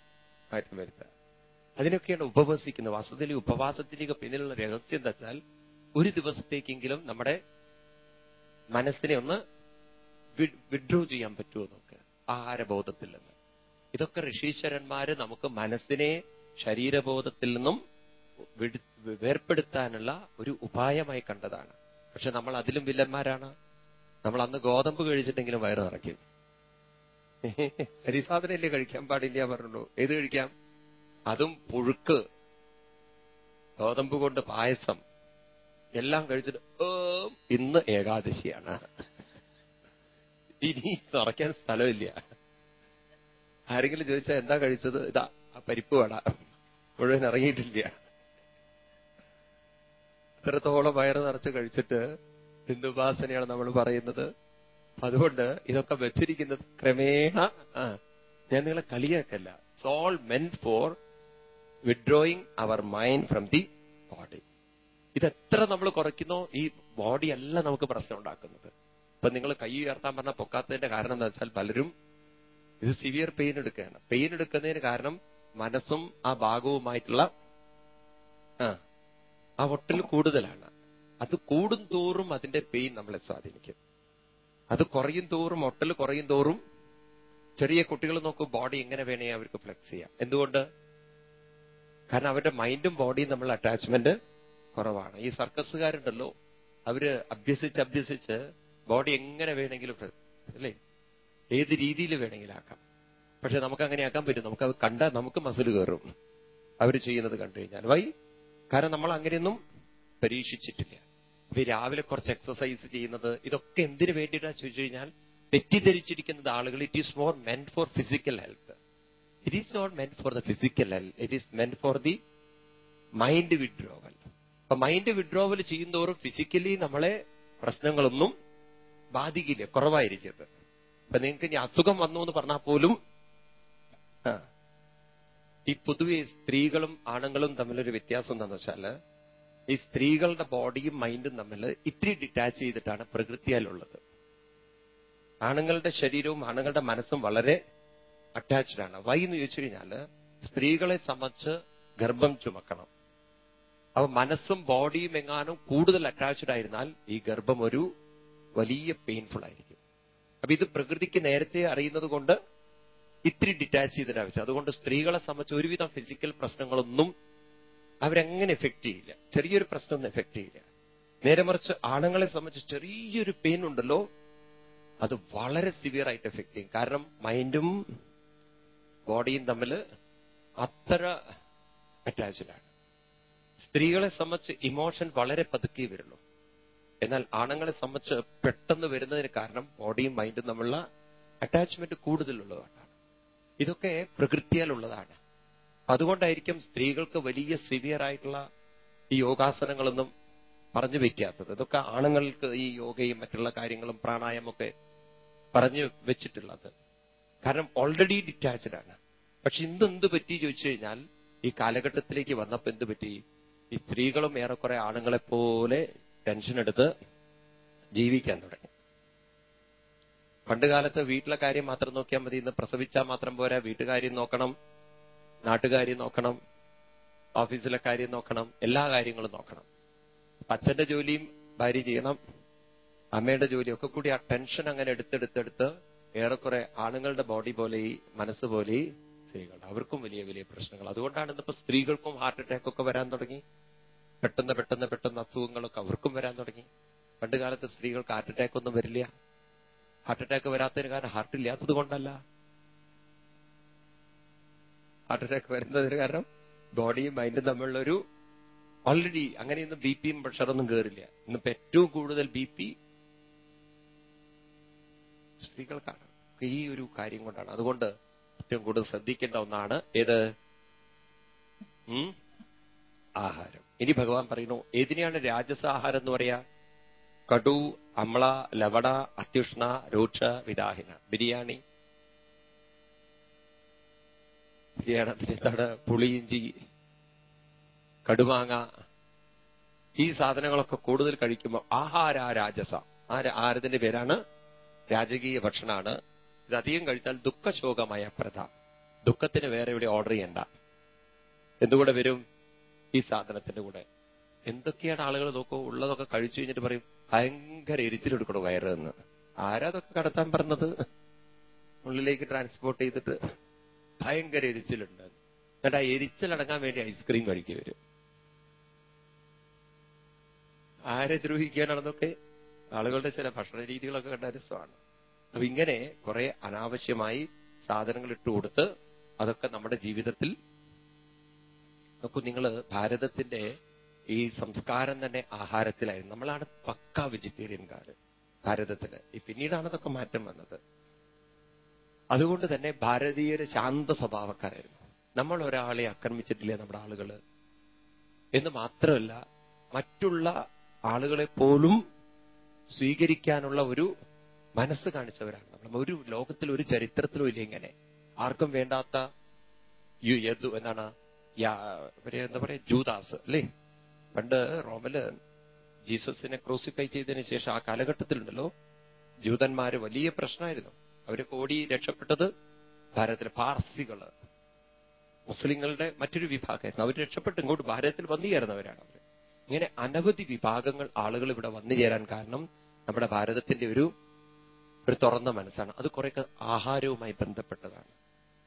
മാറ്റം വരുത്തുക അതിനൊക്കെയാണ് ഉപവസിക്കുന്നത്. വാസ്തവത്തിൽ ഉപവാസത്തിലേക്ക് പിന്നിലുള്ള രഹസ്യം എന്താ വെച്ചാൽ ഒരു ദിവസത്തേക്കെങ്കിലും നമ്മുടെ മനസ്സിനെ ഒന്ന് വിഡ്രോ ചെയ്യാൻ പറ്റുമോ നമുക്ക്? ആഹാരബോധത്തിൽ നിന്ന്. ഇതൊക്കെ ഋഷീശ്വരന്മാര് നമുക്ക് മനസ്സിനെ ശരീരബോധത്തിൽ നിന്നും വേർപ്പെടുത്താനുള്ള ഒരു ഉപായമായി കണ്ടതാണ്. പക്ഷെ നമ്മൾ അതിലും വില്ലന്മാരാണ്. നമ്മൾ അന്ന് ഗോതമ്പ് കഴിച്ചിട്ടെങ്കിലും വയറ് നിറയ്ക്കും. അരിസാധനല്ലേ കഴിക്കാൻ പാടില്ല പറഞ്ഞുള്ളൂ. ഏത് കഴിക്കാം? അതും പുഴുക്ക് ഗോതമ്പ് കൊണ്ട് പായസം എല്ലാം കഴിച്ചിട്ട് ഇന്ന് ഏകാദശിയാണ്. ഇനി നിറയ്ക്കാൻ സ്ഥലമില്ല. ആരെങ്കിലും ചോദിച്ചാൽ എന്താ കഴിച്ചത്? ഇതാ ആ പരിപ്പ് വട. മുഴുവൻ ഇറങ്ങിയിട്ടില്ല. അത്രത്തോളം വയറ് നിറച്ച് കഴിച്ചിട്ട് ഹിന്ദുപാസനയാണ് നമ്മൾ പറയുന്നത്. അതുകൊണ്ട് ഇതൊക്കെ വെച്ചിരിക്കുന്നത് ക്രമേണ ഞാൻ നിങ്ങളെ കളിയാക്കല്ല. Soul meant for withdrawing our mind from the body ഇതെത്ര നമ്മൾ കുറയ്ക്കുന്നോ ഈ ബോഡി അല്ല നമുക്ക് പ്രശ്നം ഉണ്ടാക്കുന്നത്. ഇപ്പൊ നിങ്ങൾ കൈ ഉയർത്താൻ പറഞ്ഞ പൊക്കാത്തതിന്റെ കാരണം എന്താ വെച്ചാൽ പലരും ഇത് സിവിയർ പെയിൻ എടുക്കുകയാണ്. പെയിൻ എടുക്കുന്നതിന് കാരണം മനസ്സും ആ ഭാഗവുമായിട്ടുള്ള ആ ആ ഒട്ടൽ കൂടുതലാണ്. അത് കൂടും തോറും അതിന്റെ പെയിൻ നമ്മളെ സ്വാധീനിക്കും. അത് കുറയും തോറും ഒട്ടൽ കുറയും തോറും ചെറിയ കുട്ടികൾ നോക്കും ബോഡി എങ്ങനെ വേണേ അവർക്ക് ഫ്ലെക്സ് ചെയ്യാം. എന്തുകൊണ്ട്? കാരണം അവരുടെ മൈൻഡും ബോഡിയും തമ്മിൽ അറ്റാച്ച്മെന്റ് കുറവാണ്. ഈ സർക്കസുകാരുണ്ടല്ലോ അവർ അഭ്യസിച്ച് അഭ്യസിച്ച് ബോഡി എങ്ങനെ വേണമെങ്കിലും അല്ലേ? ഏത് രീതിയിൽ വേണമെങ്കിലും ആക്കാം. പക്ഷെ നമുക്ക് അങ്ങനെ ആക്കാൻ പറ്റും നമുക്ക് അത് കണ്ടാൽ നമുക്ക് മസിൽ കയറും. അവർ ചെയ്യുന്നത് കണ്ടു കഴിഞ്ഞാൽ. വൈ? കാരണം നമ്മൾ അങ്ങനെയൊന്നും പരീക്ഷിച്ചിട്ടില്ല. അപ്പൊ രാവിലെ കുറച്ച് എക്സസൈസ് ചെയ്യുന്നത് ഇതൊക്കെ എന്തിനു വേണ്ടിയിട്ടാ ചോദിച്ചു കഴിഞ്ഞാൽ തെറ്റിദ്ധരിച്ചിരിക്കുന്നത് ആളുകൾ. It is more meant for physical health it is not meant for the physical it is meant for the mind withdrawal അപ്പൊ മൈൻഡ് വിഡ്രോവൽ ചെയ്യുന്നതോറും ഫിസിക്കലി നമ്മളെ പ്രശ്നങ്ങളൊന്നും ബാധിക്കില്ല. കുറവായിരിക്കരുത്. അപ്പൊ നിങ്ങൾക്ക് ഇനി അസുഖം വന്നു എന്ന് പറഞ്ഞാൽ പോലും ഈ പൊതുവെ സ്ത്രീകളും ആണുങ്ങളും തമ്മിലൊരു വ്യത്യാസം എന്താണെന്ന് വെച്ചാൽ ഈ സ്ത്രീകളുടെ ബോഡിയും മൈൻഡും തമ്മിൽ ഇത്തിരി ഡിറ്റാച്ച് ചെയ്തിട്ടാണ് പ്രകൃതിയാലുള്ളത്. ആണുങ്ങളുടെ ശരീരവും ആണുങ്ങളുടെ മനസ്സും വളരെ അറ്റാച്ച്ഡ് ആണ്. വൈ എന്ന് ചോദിച്ചു കഴിഞ്ഞാൽ സ്ത്രീകളെ സംബന്ധിച്ച് ഗർഭം ചുമക്കണം. അപ്പൊ മനസ്സും ബോഡിയും എങ്ങാനും കൂടുതൽ അറ്റാച്ച്ഡ് ആയിരുന്നാൽ ഈ ഗർഭം ഒരു വലിയ പെയിൻഫുൾ ആയിരിക്കും. അപ്പൊ ഇത് പ്രകൃതിക്ക് നേരത്തെ അറിയുന്നത് കൊണ്ട് ഇത്തിരി ഡിറ്റാച്ച് ചെയ്തിട്ട് ആവശ്യം അതുകൊണ്ട് സ്ത്രീകളെ സംബന്ധിച്ച് ഒരുവിധം ഫിസിക്കൽ പ്രശ്നങ്ങളൊന്നും അവരെങ്ങനെ എഫക്ട് ചെയ്യില്ല. ചെറിയൊരു പ്രശ്നമൊന്നും എഫക്ട് ചെയ്യില്ല. നേരെ മറിച്ച് ആണുങ്ങളെ സംബന്ധിച്ച് ചെറിയൊരു പെയിൻ ഉണ്ടല്ലോ അത് വളരെ സിവിയർ ആയിട്ട് എഫക്ട് ചെയ്യും. കാരണം മൈൻഡും ബോഡിയും തമ്മിൽ അത്ര അറ്റാച്ച്ഡാണ് സ്ത്രീകളെ സംബന്ധിച്ച് ഇമോഷൻ വളരെ പതുക്കെ വരുള്ളൂ എന്നാൽ ആണുങ്ങളെ സംബന്ധിച്ച് പെട്ടെന്ന് വരുന്നതിന് കാരണം ബോഡിയും മൈൻഡും തമ്മിലുള്ള അറ്റാച്ച്മെന്റ് കൂടുതലുള്ളതുകൊണ്ടാണ്. ഇതൊക്കെ പ്രകൃതിയാലുള്ളതാണ്. അതുകൊണ്ടായിരിക്കും സ്ത്രീകൾക്ക് വലിയ സിവിയർ ആയിട്ടുള്ള ഈ യോഗാസനങ്ങളൊന്നും പറഞ്ഞു വെക്കാത്തത്. ഇതൊക്കെ ആണുങ്ങൾക്ക് ഈ യോഗയും മറ്റുള്ള കാര്യങ്ങളും പ്രാണായമൊക്കെ പറഞ്ഞു വെച്ചിട്ടുള്ളത്. കാരണം ഓൾറെഡി ഡിറ്റാച്ച്ഡ് ആണ്. പക്ഷെ ഇന്ന് എന്ത് പറ്റി ചോദിച്ചു കഴിഞ്ഞാൽ ഈ കാലഘട്ടത്തിലേക്ക് വന്നപ്പോ എന്ത് പറ്റി? ഈ സ്ത്രീകളും ഏറെക്കുറെ ആണുങ്ങളെ പോലെ ടെൻഷൻ എടുത്ത് ജീവിക്കാൻ തുടങ്ങി. പണ്ട് കാലത്ത് വീട്ടിലെ കാര്യം മാത്രം നോക്കിയാൽ മതി. ഇന്ന് പ്രസവിച്ചാൽ മാത്രം പോരാ. വീട്ടുകാര്യം നോക്കണം നാട്ടുകാര്യം നോക്കണം ഓഫീസിലെ കാര്യം നോക്കണം എല്ലാ കാര്യങ്ങളും നോക്കണം. അച്ഛന്റെ ജോലിയും ഭാര്യ ചെയ്യണം. അമ്മയുടെ ജോലിയും ഒക്കെ കൂടി ആ ടെൻഷൻ അങ്ങനെ എടുത്തെടുത്തെടുത്ത് ഏറെക്കുറെ ആണുങ്ങളുടെ ബോഡി പോലെ മനസ്സ് പോലെ ഈ സ്ത്രീകളുടെ അവർക്കും വലിയ വലിയ പ്രശ്നങ്ങൾ. അതുകൊണ്ടാണ് ഇന്നിപ്പോ സ്ത്രീകൾക്കും ഹാർട്ട് അറ്റാക്ക് ഒക്കെ വരാൻ തുടങ്ങി. പെട്ടെന്ന് പെട്ടെന്ന് പെട്ടെന്ന് അസുഖങ്ങളൊക്കെ അവർക്കും വരാൻ തുടങ്ങി. പണ്ട് കാലത്ത് സ്ത്രീകൾക്ക് ഹാർട്ട് അറ്റാക്ക് ഒന്നും വരില്ല. ഹാർട്ട് അറ്റാക്ക് വരാത്തതിന് കാരണം ഹാർട്ട് ഇല്ലാത്തത് കൊണ്ടല്ല. ഹാർട്ട് അറ്റാക്ക് വരുന്നതിന് കാരണം ബോഡിയും മൈൻഡും തമ്മിലുള്ളൊരു ഓൾറെഡി അങ്ങനെയൊന്നും ബി പിയും പ്രഷറൊന്നും കയറില്ല ഇന്നിപ്പോ ഏറ്റവും കൂടുതൽ ബി പി സ്ത്രീകൾക്കാണ്. ഈ ഒരു കാര്യം കൊണ്ടാണ്. അതുകൊണ്ട് ഏറ്റവും കൂടുതൽ ശ്രദ്ധിക്കേണ്ട ഒന്നാണ് ഏത്? ആഹാരം. ഇനി ഭഗവാൻ പറയുന്നു ഏതിനെയാണ് രാജസാഹാരം എന്ന് പറയാ? കടു അമ്ല ലവണ അത്യുഷ്ണ രൂക്ഷ വിദാഹിന. ബിരിയാണി. ബിരിയാണത്തിന് എന്താണ്? പുളിയിഞ്ചി കടുമാങ്ങ. ഈ സാധനങ്ങളൊക്കെ കൂടുതൽ കഴിക്കുമ്പോൾ ആഹാര രാജസ. ആ ആഹാരത്തിന്റെ പേരാണ്? രാജകീയ ഭക്ഷണമാണ് ഇത് അധികം കഴിച്ചാൽ ദുഃഖശോകമായ പ്രഥ. ദുഃഖത്തിന് വേറെ ഇവിടെ ഓർഡർ ചെയ്യണ്ട. എന്തുകൂടെ വരും? ഈ സാധനത്തിന്റെ കൂടെ. എന്തൊക്കെയാണ് ആളുകൾ നോക്കൂ ഉള്ളതൊക്കെ കഴിച്ചു കഴിഞ്ഞിട്ട് പറയും ഭയങ്കര എരിച്ചിലെടുക്കണം വയറ് എന്ന് ആരാതൊക്കെ കടത്താൻ പറഞ്ഞത്? ഉള്ളിലേക്ക് ട്രാൻസ്പോർട്ട് ചെയ്തിട്ട് ഭയങ്കര എരിച്ചിലുണ്ട്. എന്നിട്ട് ആ എരിച്ചിലടങ്ങാൻ വേണ്ടി ഐസ്ക്രീം കഴിക്കുക വരും. ആരെ ദ്രോഹിക്കാനാണെന്നൊക്കെ ആളുകളുടെ ചില ഭക്ഷണ രീതികളൊക്കെ കണ്ട രസമാണ് അപ്പൊ ഇങ്ങനെ കുറെ അനാവശ്യമായി സാധനങ്ങൾ ഇട്ടുകൊടുത്ത് അതൊക്കെ നമ്മുടെ ജീവിതത്തിൽ നോക്കൂ നിങ്ങൾ ഭാരതത്തിന്റെ ഈ സംസ്കാരം തന്നെ ആഹാരത്തിലായിരുന്നു. നമ്മളാണ് പക്ക വെജിറ്റേറിയൻകാർ ഭാരതത്തിൽ. പിന്നീടാണ് അതൊക്കെ മാറ്റം വന്നത്. അതുകൊണ്ട് തന്നെ ഭാരതീയര് ശാന്ത സ്വഭാവക്കാരായിരുന്നു. നമ്മൾ ഒരാളെ ആക്രമിച്ചിട്ടില്ലേ നമ്മുടെ ആളുകൾ എന്ന് മാത്രമല്ല മറ്റുള്ള ആളുകളെ പോലും സ്വീകരിക്കാനുള്ള ഒരു മനസ്സ് കാണിച്ചവരാണ്. നമ്മൾ ഒരു ലോകത്തിൽ ഒരു ചരിത്രത്തിലും ഇല്ല ഇങ്ങനെ. ആർക്കും വേണ്ടാത്ത യു എന്നാണ് യാ- ഇവർ എന്താ പറയാ? ജൂദാസ് അല്ലേ? പണ്ട് റോമിൽ ജീസസിനെ ക്രൂസിഫൈ ചെയ്തതിന് ശേഷം ആ കാലഘട്ടത്തിലുണ്ടല്ലോ ജൂതന്മാര് വലിയ പ്രശ്നമായിരുന്നു. അവർ കോടി രക്ഷപ്പെട്ടത് ഭാരതത്തിലെ പാർസികൾ. മുസ്ലിങ്ങളുടെ മറ്റൊരു വിഭാഗമായിരുന്നു. അവർ രക്ഷപ്പെട്ട് ഇങ്ങോട്ട് ഭാരതത്തിൽ വന്നു ചേർന്നവരാണ് അവർ ഇങ്ങനെ അനവധി വിഭാഗങ്ങൾ ആളുകൾ ഇവിടെ വന്നു ചേരാൻ കാരണം നമ്മുടെ ഭാരതത്തിന്റെ ഒരു ഒരു തുറന്ന മനസ്സാണ്. അത് കുറെ ആഹാരവുമായി ബന്ധപ്പെട്ടതാണ്.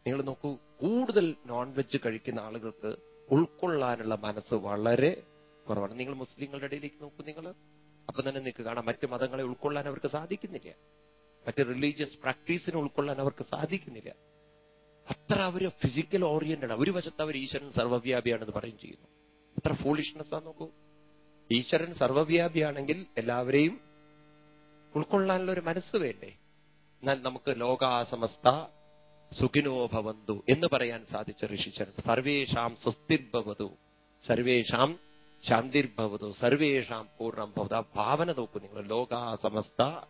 നിങ്ങൾ നോക്കൂ കൂടുതൽ നോൺ വെജ് കഴിക്കുന്ന ആളുകൾക്ക് ഉൾക്കൊള്ളാനുള്ള മനസ്സ് വളരെ കുറവാണ്. നിങ്ങൾ മുസ്ലിങ്ങളുടെ ഇടയിലേക്ക് നോക്കൂ നിങ്ങൾ അപ്പൊ തന്നെ നിങ്ങൾക്ക് കാണാം മറ്റു മതങ്ങളെ ഉൾക്കൊള്ളാൻ അവർക്ക് സാധിക്കുന്നില്ല. മറ്റ് റിലീജിയസ് പ്രാക്ടീസിനെ ഉൾക്കൊള്ളാൻ അവർക്ക് സാധിക്കുന്നില്ല. അത്ര അവർ ഫിസിക്കൽ ഓറിയന്റഡ് ഒരു വശത്ത് അവർ ഈശ്വരൻ സർവവ്യാപിയാണെന്ന് പറയും ചെയ്യുന്നു. അത്ര ഫൂളിഷ്നെസ് ആ നോക്കൂ. ഈശ്വരൻ സർവവ്യാപിയാണെങ്കിൽ എല്ലാവരെയും ഉൾക്കൊള്ളാനുള്ള ഒരു മനസ്സ് വേണ്ടേ? എന്നാൽ നമുക്ക് ലോകാസമസ്ത സുഖിനോ ഭവന്തു എന്ന് പറയാൻ സാധിച്ച ഋഷിച്ചരൻ സർവേഷാം സ്വസ്തിർഭവതു. സർവേഷാം ശാന്തിർഭവതു. സർവേഷാം പൂർണം ഭവത. ഭാവന നോക്കൂ നിങ്ങൾ. ലോകാസമസ്ത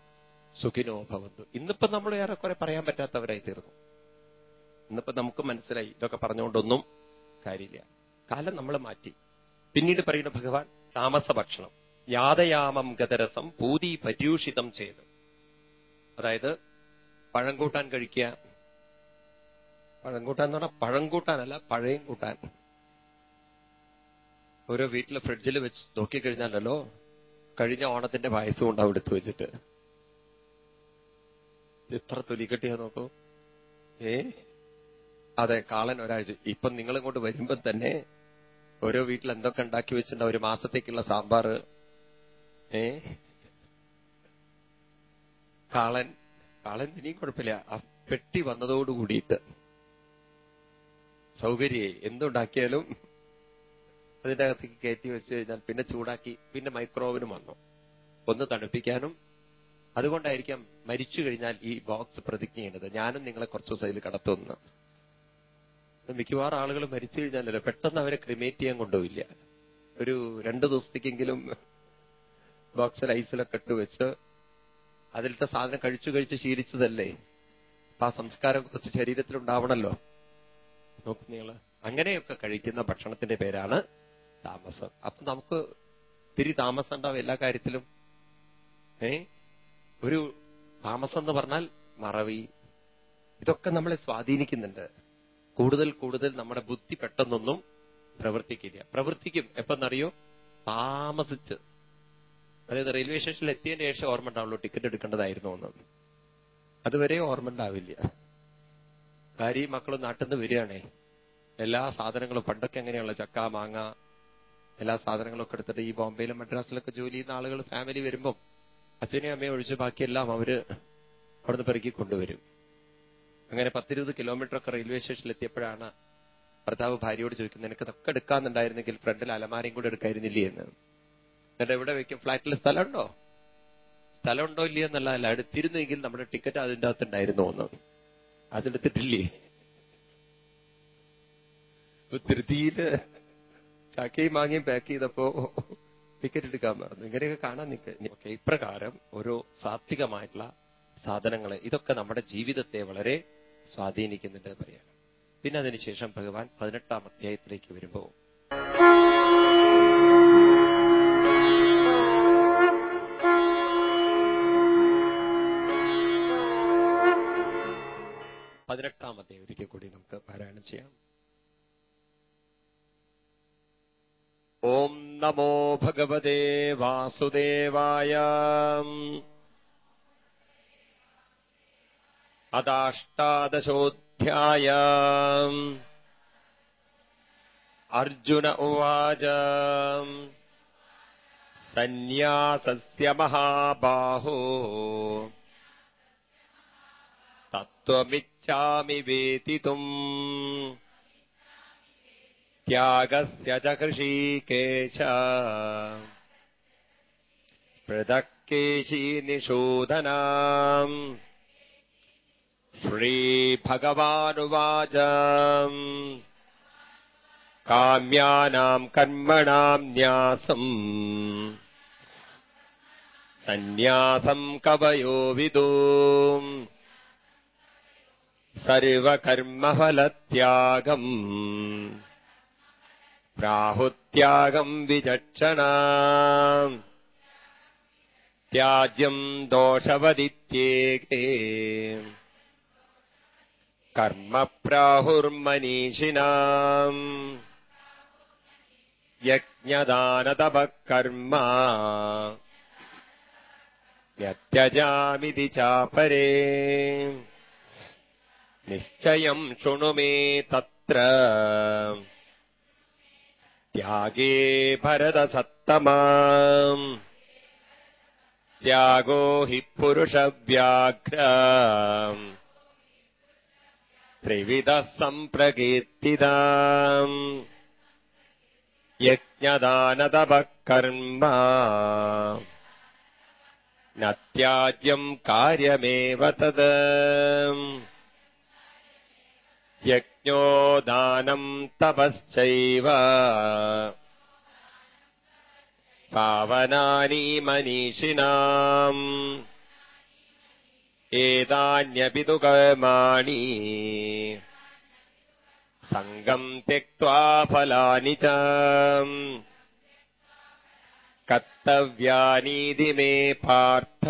സുഖിനോ ഭവന്തു. ഇന്നിപ്പോ നമ്മൾ ഏറെക്കുറെ പറയാൻ പറ്റാത്തവരായി തീർന്നു. ഇന്നിപ്പോ നമുക്ക് മനസ്സിലായി. ഇതൊക്കെ പറഞ്ഞുകൊണ്ടൊന്നും കാര്യമില്ല. കാലം നമ്മൾ മാറ്റി. പിന്നീട് പറയുന്ന ഭഗവാൻ താമസ ഭക്ഷണം യാതയാമം ഗതരസം പൂതി പര്യൂഷിതം ചെയ്ത്. അതായത് പഴം കൂട്ടാൻ കഴിക്കുക. പഴം കൂട്ടാൻ എന്ന് പറഞ്ഞാൽ പഴം കൂട്ടാനല്ല പഴയും കൂട്ടാൻ. ഓരോ വീട്ടിലെ ഫ്രിഡ്ജിൽ വെച്ച് നോക്കിക്കഴിഞ്ഞാലല്ലോ കഴിഞ്ഞ ഓണത്തിന്റെ പായസം ഉണ്ടാവും എടുത്തു വെച്ചിട്ട്. എത്ര തൊലിക്കട്ടിയാ നോക്കൂ. ഏ? അതെ കാളൻ ഒരാഴ്ച. ഇപ്പം നിങ്ങൾ ഇങ്ങോട്ട് വരുമ്പം തന്നെ ഓരോ വീട്ടിൽ എന്തൊക്കെ ഉണ്ടാക്കി വെച്ചിട്ടുണ്ടാവും ഒരു മാസത്തേക്കുള്ള സാമ്പാർ ഏ? കാളൻ കാളൻ ഇനിയും കുഴപ്പമില്ല. ആ പെട്ടി വന്നതോട് കൂടിയിട്ട്. സൗകര്യേ എന്തുണ്ടാക്കിയാലും അതിന്റെ അകത്തേക്ക് കയറ്റി വെച്ച് കഴിഞ്ഞാൽ പിന്നെ ചൂടാക്കി പിന്നെ മൈക്രോവിനും വന്നു. ഒന്ന് തണുപ്പിക്കാനും അതുകൊണ്ടായിരിക്കാം മരിച്ചു കഴിഞ്ഞാൽ ഈ ബോക്സ് പ്രതിജ്ഞ ചെയ്യുന്നത് ഞാനും നിങ്ങളെ കുറച്ച് ദിവസം അതിൽ കടത്തുന്നു. മിക്കവാറും ആളുകൾ മരിച്ചു കഴിഞ്ഞാലല്ലോ പെട്ടെന്ന് അവരെ ക്രിമേറ്റ് ചെയ്യാൻ കൊണ്ടുപോയില്ല ഒരു രണ്ടു ദിവസത്തേക്കെങ്കിലും ബോക്സിൽ ഐസിലൊക്കെ ഇട്ട് വെച്ച് അതിലത്തെ സാധനം കഴിച്ചു കഴിച്ച് ശീലിച്ചതല്ലേ? അപ്പൊ ആ സംസ്കാരം കുറച്ച് ശരീരത്തിൽ ഉണ്ടാവണല്ലോ നോക്കും നിങ്ങൾ. അങ്ങനെയൊക്കെ കഴിക്കുന്ന ഭക്ഷണത്തിന്റെ പേരാണ് താമസം. അപ്പൊ നമുക്ക് തിരി താമസം ഉണ്ടാവും എല്ലാ കാര്യത്തിലും. ഏ? ഒരു താമസം എന്ന് പറഞ്ഞാൽ മറവി. ഇതൊക്കെ നമ്മളെ സ്വാധീനിക്കുന്നുണ്ട്. കൂടുതൽ കൂടുതൽ നമ്മുടെ ബുദ്ധി പെട്ടെന്നൊന്നും പ്രവർത്തിക്കില്ല. പ്രവർത്തിക്കും. എപ്പെന്നറിയോ? താമസിച്ച്. അതായത് റെയിൽവേ സ്റ്റേഷനിൽ എത്തിയതിന് ശേഷം ഓർമ്മ ഉണ്ടാവുള്ളൂ ടിക്കറ്റ് എടുക്കേണ്ടതായിരുന്നു എന്ന്. അതുവരെ ഓർമ്മ ഉണ്ടാവില്ല. കാര്യം മക്കളും നാട്ടിൽ നിന്ന് വരികയാണേ. എല്ലാ സാധനങ്ങളും പണ്ടൊക്കെ എങ്ങനെയുള്ള ചക്ക മാങ്ങ എല്ലാ സാധനങ്ങളും ഒക്കെ എടുത്തിട്ട് ഈ ബോംബെയിലും മദ്രാസിലൊക്കെ ജോലി ചെയ്യുന്ന ആളുകൾ ഫാമിലി വരുമ്പം അച്ഛനെയും അമ്മയും ഒഴിച്ച് ബാക്കിയെല്ലാം അവർ അവിടുന്ന് പെറുക്കി കൊണ്ടുവരും. അങ്ങനെ പത്തിരുപത് കിലോമീറ്റർ ഒക്കെ റെയിൽവേ സ്റ്റേഷനിൽ എത്തിയപ്പോഴാണ് ഭർത്താവ് ഭാര്യയോട് ചോദിക്കുന്നത് നിനക്ക് ഇതൊക്കെ എടുക്കാന്നുണ്ടായിരുന്നെങ്കിൽ ഫ്രണ്ടിൽ അലമാരയും കൂടെ എടുക്കായിരുന്നില്ലേ? എന്ന്. എന്നിട്ട് എവിടെ വെക്കും? ഫ്ലാറ്റിൽ സ്ഥലമുണ്ടോ? സ്ഥലമുണ്ടോ ഇല്ലയോ എന്നല്ല അല്ല എടുത്തിരുന്നെങ്കിൽ നമ്മുടെ ടിക്കറ്റ് അതിന്റെ അകത്തുണ്ടായിരുന്നു ഒന്ന് അതെടുത്തിട്ടില്ലേ? ധൃതിയിൽ ചാക്കയും മാങ്ങയും പാക്ക് ചെയ്തപ്പോ ടിക്കറ്റ് എടുക്കാൻ പറഞ്ഞു ഇങ്ങനെയൊക്കെ കാണാൻ നിൽക്കുക ഇപ്രകാരം ഓരോ സാത്വികമായിട്ടുള്ള സാധനങ്ങൾ ഇതൊക്കെ നമ്മുടെ ജീവിതത്തെ വളരെ സ്വാധീനിക്കുന്നുണ്ട് പറയാം. പിന്നെ അതിനുശേഷം ഭഗവാൻ പതിനെട്ടാം അധ്യായത്തിലേക്ക് വരുമ്പോൾ പതിനെട്ടാം അധ്യായം ഒരിക്കൽ കൂടി നമുക്ക് പാരായണം ചെയ്യാം. ഓം നമോ ഭഗവതേ വാസുദേവായ. അതാഷ്ടാദശോധ്യായ. അർജുന ഉവാച. സന്യാസസ്യ മഹാബാഹോ. इच्छामि वेतितुम्। त्यागस्य च कृषीकेश पृदक्केशीनिषोधना श्रीभगवानुवाच। काम्यानाम् कर्मणाम् न्यासम्। सन्न्यासम् कवयो कवयोविदो सर्वकर्मफलत्यागम् प्राहुत्यागम् विचक्षणा। त्याज्यम् दोषवदित्येके। कर्म प्राहुर्मनीषिणाम् यज्ञदानतपः कर्म यत्यजामिति चापरे निश्चयम् शृणु मे तत्र। त्यागे भरतसत्तमा। त्यागो हि पुरुषव्याघ्र। त्रिविधः सम्प्रकीर्तिता यज्ञदानतपः कर्म। न त्याज्यम् कार्यमेव तद यज्ञो दानम् तपश्चैव। पावनानि मनीषिणाम्। एतान्यपि तु कर्माणि। सङ्गम् त्यक्त्वा फलानि च। कर्तव्यानीति मे पार्थ।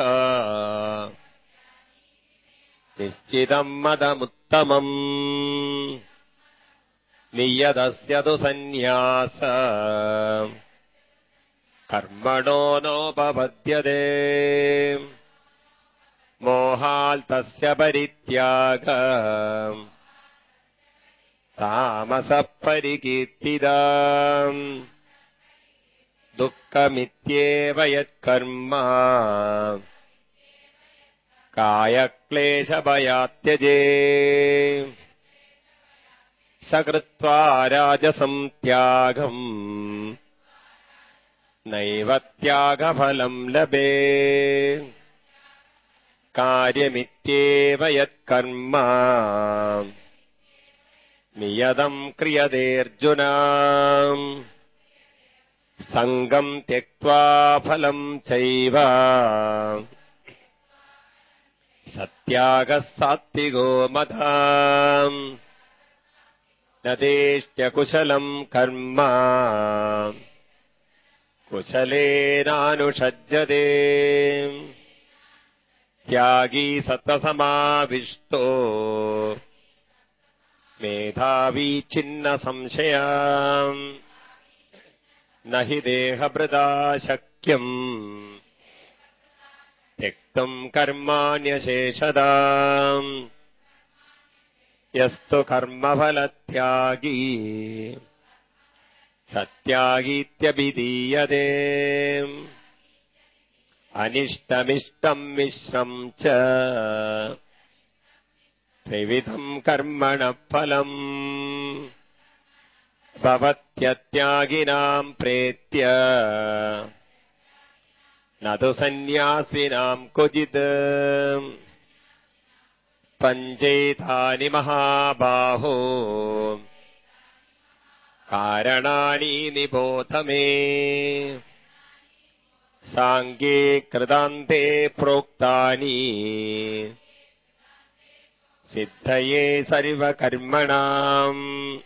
निश्चितम् मदमुत्तमम् नियतस्य तु सन्न्यास। कर्मणो नोपपद्यते। मोहाल्तस्य परित्याग। तामसः परिकीर्तिदा दुःखमित्येव यत्कर्म। कायक्लेशभयात्यजे। സകൃത്വാ രാജസം ത്യാഗം. നൈവ ത്യാഗഫലം ലഭേ. കാര്യമിത്യേവ യത്കർമ്മ നിയതം ക്രിയതേർജുന. സംഗം ത്യക്വാ ഫലം ചൈവ. സത്യാഗ സാത്വികോ മത. न देष्ट्यकुशलम् कर्म। कुशलेनानुषज्जते त्यागी सतसमाविष्टो। मेधावीच्छिन्नसंशया न हि देहभृदा शक्यम् त्यक्तम् कर्माण्यशेषदा यस्तु कर्मफलत्यागी। सत्यागीत्यभिधीयते। अनिष्टमिष्टम् मिश्रम् च। त्रिविधम् कर्मणः फलम् भवत्यत्यागिनाम् प्रेत्य। न तु सन्न्यासिनाम् क्वचित् पञ्चैतानि महाबाहो। कारणानि निबोध मे। साङ्गे कृतान्ते प्रोक्तानि। सिद्धये सर्वकर्मणाम्।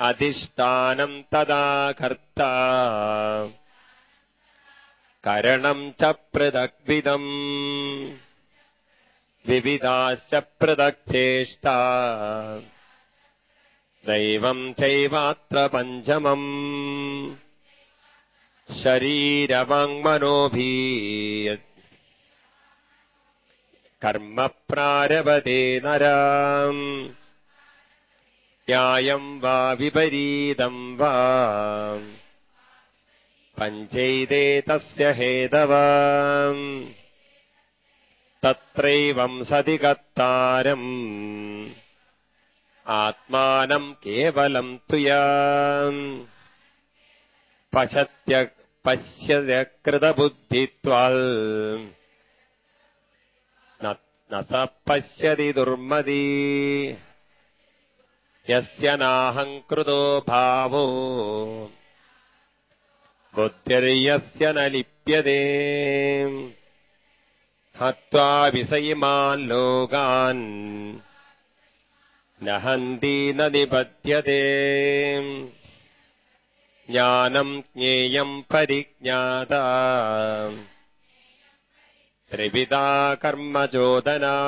अधिष्ठानम् तदा कर्ता। करणम् च पृथग्विदम् विविधाश्च पृथक्चेष्टा दैवम् चैवात्र पञ्चमम् शरीरवाङ्मनोभी कर्म प्रारभते नराम् न्यायम् वा विपरीतम् वा। पञ्चैते तस्य हेतवा तत्रैवम् सति कर्तारम् आत्मानम् केवलम् तुया पश्यत्य पश्यत्यकृतबुद्धित्वाल्। न न स पश्यति दुर्मदी यस्य नाहङ्कृतो भावो। बुद्धिर्यस्य न लिप्यते हत्वा विषयिमान् लोकान्। न हन्ति न निबध्यते। ज्ञानम् ज्ञेयम् परिज्ञाता। त्रिविधा कर्मचोदना।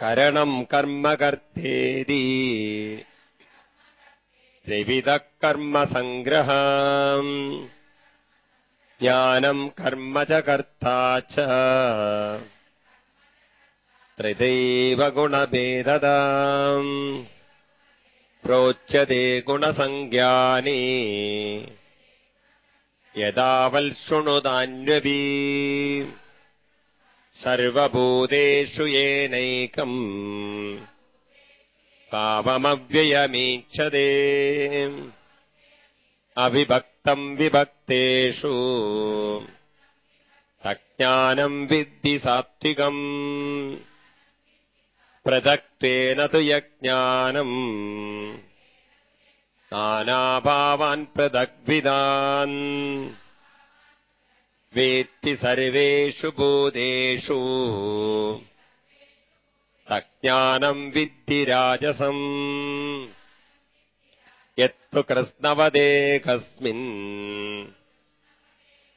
करणम् कर्म कर्तेति त्रिविधः कर्मसङ्ग्रह ज्ञानम् कर्म च कर्ता च। त्रिदैव गुणभेददा प्रोच्यते गुणसङ्ज्ञाने यदावल्शृणुदान्यपि सर्वभूतेषु येनैकम्। पावमव्ययमीक्षते अविभक्तम् विभक्तेषु। तज्ञानम् विद्धि सात्विकम्। पृथक्त्वेन तु यज्ञानम्। नानाभावान् पृथग्विदान् वेत्ति सर्वेषु भूतेषु तज्ञानम् विद्धि राजसम् कृत्स्नवदेकस्मिन्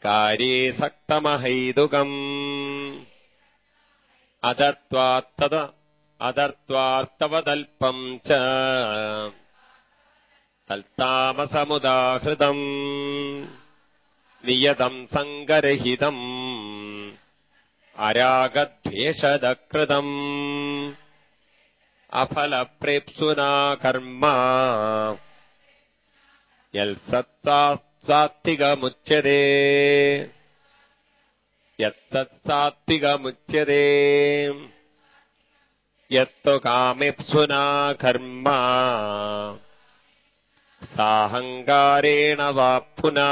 कार्ये सक्तमहैदुकम् अदत्वात्तद अदर्त्वार्तवदल्पम् च। तल्तामसमुदाहृतम्। नियतम् सङ्गर्हितम्। अरागद्वेषदकृतम्। अफलप्रेप्सुना कर्म। यत्सत्सात्त्विकमुच्यते यत्तत्सात्त्विकमुच्यते यत्तु कामिप्सुना कर्म। साहङ्कारेण वा पुना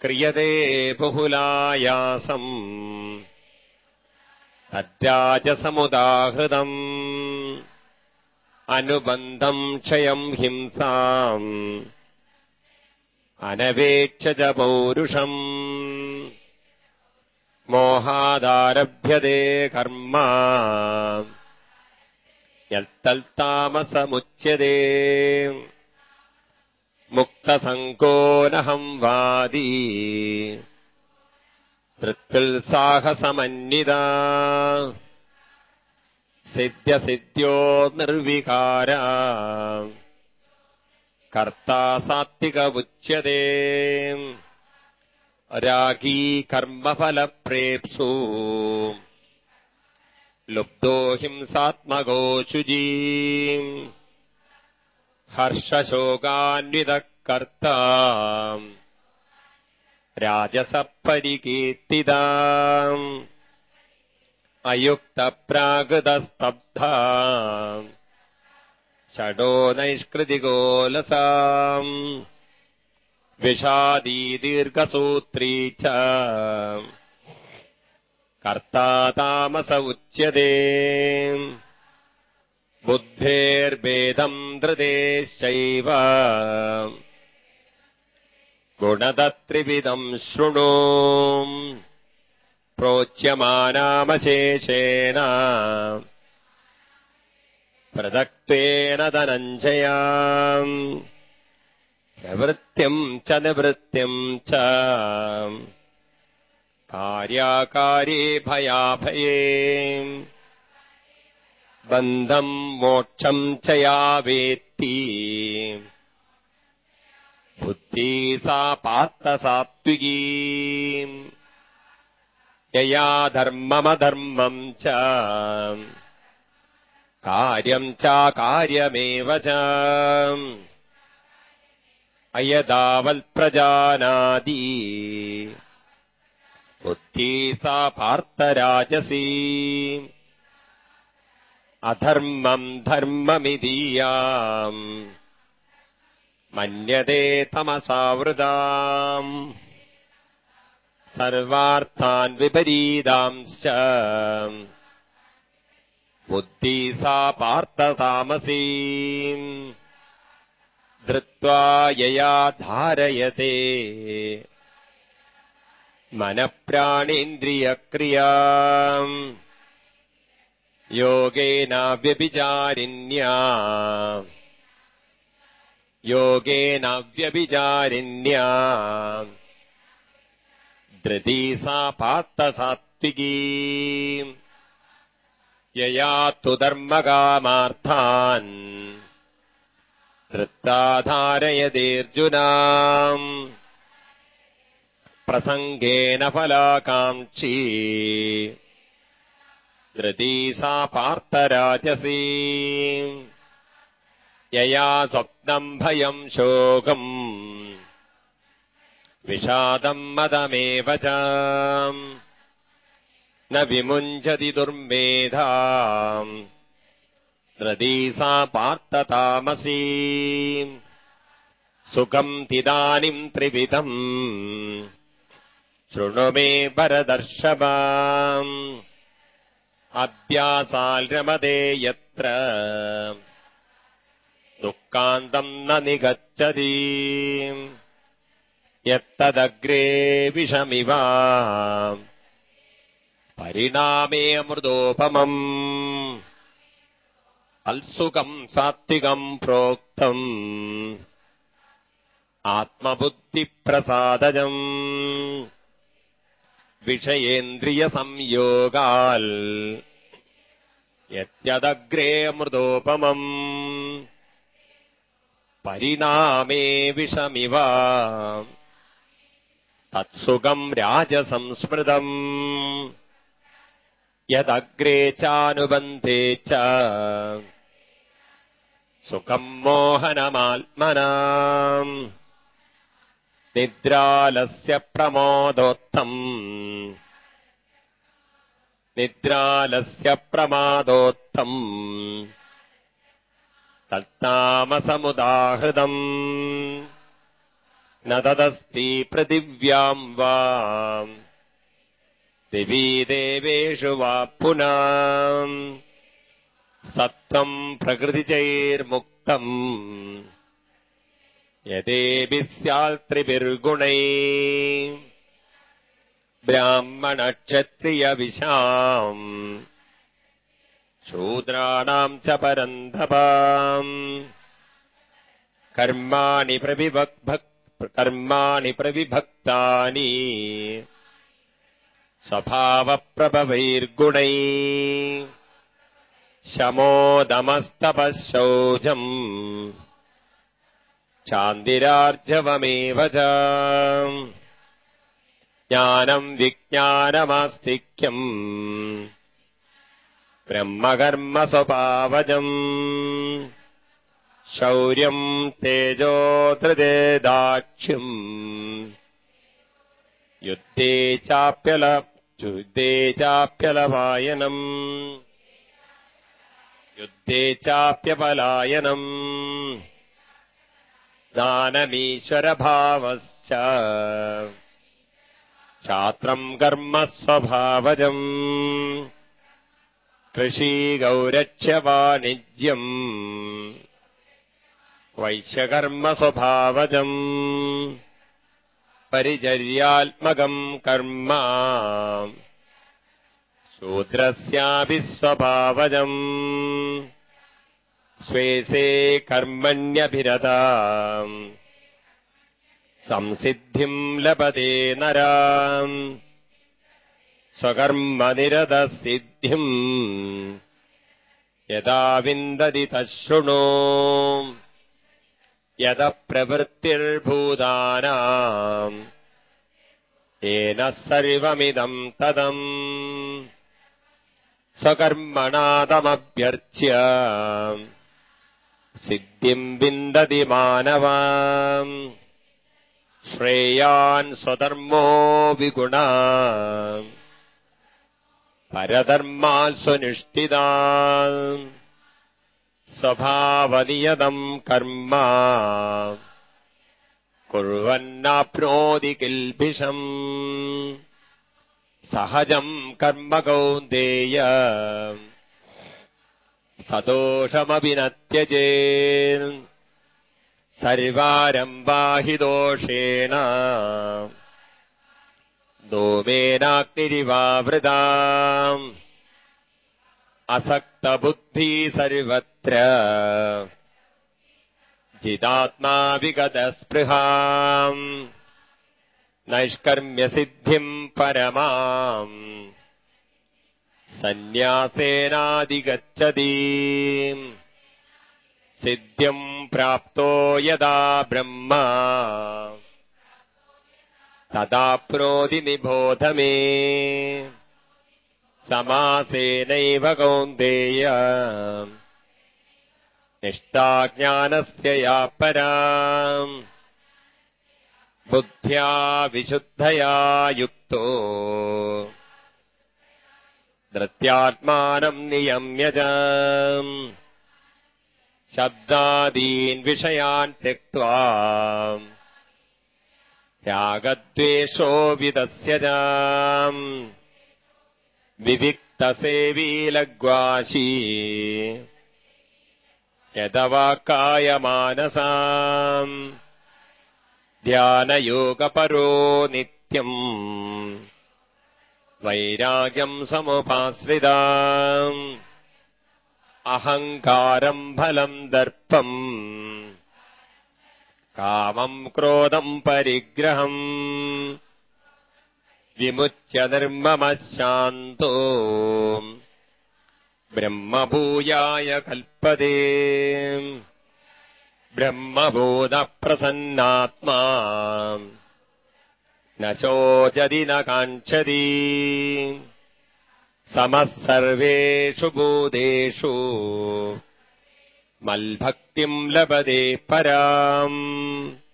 क्रियते बहुलायासम्। अद्या अनुबन्धम् क्षयम् हिंसाम्। अनवेक्ष च पौरुषम् मोहादारभ्यते कर्म। यत्तल्तामसमुच्यते। मुक्तसङ्को नहंवादी वृत्युत्साहसमन्निदा സിദ്ധ്യസിദ്ധ്യോ നിർവികാര കർത്താ സാത്വിക ഉച്യതേ രാഗീ കർമ്മഫലപ്രേപ്സു. ലുബ്ധോ ഹിംസാത്മകോ ശുചീ. ഹർഷശോകാന്വിത കർത്ത രാജസപരികീർത്തിത अयुक्तप्राकृतस्तब्धा षडो नैष्कृतिकोलसाम् विषादी दीर्घसूत्री च। कर्ता तामस उच्यते। बुद्धेर्भेदम् धृतेश्चैव। गुणदत्रिविदम् शृणु। प्रोच्यमानामशेषेण प्रदत्तेन धनञ्जया। प्रवृत्तिम् च निवृत्तिम् च कार्याकारे भयाभये। बन्धम् मोक्षम् च या वेत्ति। बुद्धिः सा पात्र यया धर्ममधर्मम् च। कार्यम् चाकार्यमेव च। अयदावल्प्रजानादी। बुद्धि सा पार्थराजसी। अधर्मम् धर्ममिदीयाम्। मन्यते तमसावृदाम् सर्वार्थान् विपरीदांश्च बुद्धी सा पार्थतामसी। धृत्वा यया धारयते। मनःप्राणेन्द्रियक्रिया। योगेनाव्यभिचारिण्या। योगेनाव्यभिचारिण्या। तृतीसा पार्थसात्विकी यया तु धर्मकामार्थान् दृत्ताधारय देर्जुना प्रसङ्गेन फलाकाङ्क्षी। द्रतीसा पार्थराजसी। यया स्वप्नम् भयम् शोकम्। विषादम् मदमेव च। न विमुञ्चति दुर्मेधा नदी सा पार्थतामसी। सुखम् तिदानीम् त्रिविधम्। शृणु मे परदर्शमा अभ्यासाल्यमदे यत्र। दुःखान्तम् न निगच्छति। यत्तदग्रे विषमिव। परिणामे अमृतोपमम्। अल्सुकम् सात्विकम् प्रोक्तम्। आत्मबुद्धिप्रसादजम्। विषयेन्द्रियसंयोगाल्। यत्यदग्रे अमृतोपमम्। परिणामे विषमिव। तत्सुखम् राजसंस्मृतम् यदग्रे चानुबन्धे च सुखम् मोहनमात्मना निद्रालस्य प्रमादोत्तम् निद्रालस्य प्रमादोत्थम् तत्तामसमुदाहृदम् न तदस्ति पृथिव्याम् वा। दिवी देवेषु वा पुना। सत्त्वम् प्रकृतिचैर्मुक्तम्। यदेभिः स्यात्त्रिभिर्गुणै ब्राह्मणक्षत्रियविशाम्। शूद्राणाम् च परन्धवा कर्माणि प्रविवक्भक्ति कर्माणि प्रविभक्तानि। स्वभावप्रभवैर्गुणै शमोदमस्तपः शौचम् चान्दिरार्जवमेव च। ज्ञानम् विज्ञानमास्तिक्यम् ब्रह्मकर्म स्वभावजम् शौर्यम् तेजो तेजोऽतृदेदाक्षिम् युद्धे चाप्यल युद्धे चाप्यलवायनम् युद्धे चाप्यपलायनम्। दानमीश्वरभावश्च क्षात्रम् कर्म स्वभावजम्। कृषि वैश्यकर्मस्वभावजम्। परिचर्यात्मकम् कर्म। शूद्रस्यापि स्वभावजम्। स्वेसे कर्मण्यभिरता। संसिद्धिम् लभते नरा। स्वकर्मनिरतसिद्धिम्। यदा विन्दति तत् यदप्रवृत्तिर्भूधाना येन सर्वमिदम् तदम्। स्वकर्मणादमभ्यर्च्य सिद्धिम् विन्दति विन्ददि श्रेयान् स्वधर्मो विगुणा परधर्मान् स्वनिष्ठिता स्वभावनियतम् कर्म। कुर्वन्नाप्नोति किल्बिषम्। सहजम् कर्म कौन्तेय। सदोषमपि न त्यजेत् सर्वारम्भाहि दोषेण। दोमेनाग्निरिवावृता असक्तबुद्धि सर्वत्र जिदात्मा विगतस्पृहाम् नैष्कर्म्यसिद्धिम् परमाम्। सन्न्यासेनादिगच्छति। सिद्ध्यम् प्राप्तो यदा ब्रह्म। तदाप्नोति निबोध मे समासेनैव कौन्तेय। निष्ठाज्ञानस्य या परा बुद्ध्या विशुद्धया युक्तो। धृत्यात्मानम् नियम्य च शब्दादीन् विषयान् त्यक्त्वा। त्यागद्वेषो विदस्य च विविक्तसेवी लग्वाशी ध्यानयोगपरो नित्यम्। वैराग्यम् समुपाश्रिता अहङ्कारम् फलम् दर्पम्। कामम् क्रोधम् परिग्रहम् विमुच्य निर्ममशान्तो ब्रह्मभूयाय कल्पते। ब्रह्मबोधप्रसन्नात्मा। न शोचति न काङ्क्षति। समः सर्वेषु बोधेषु मल्भक्तिम् लभते पराम्।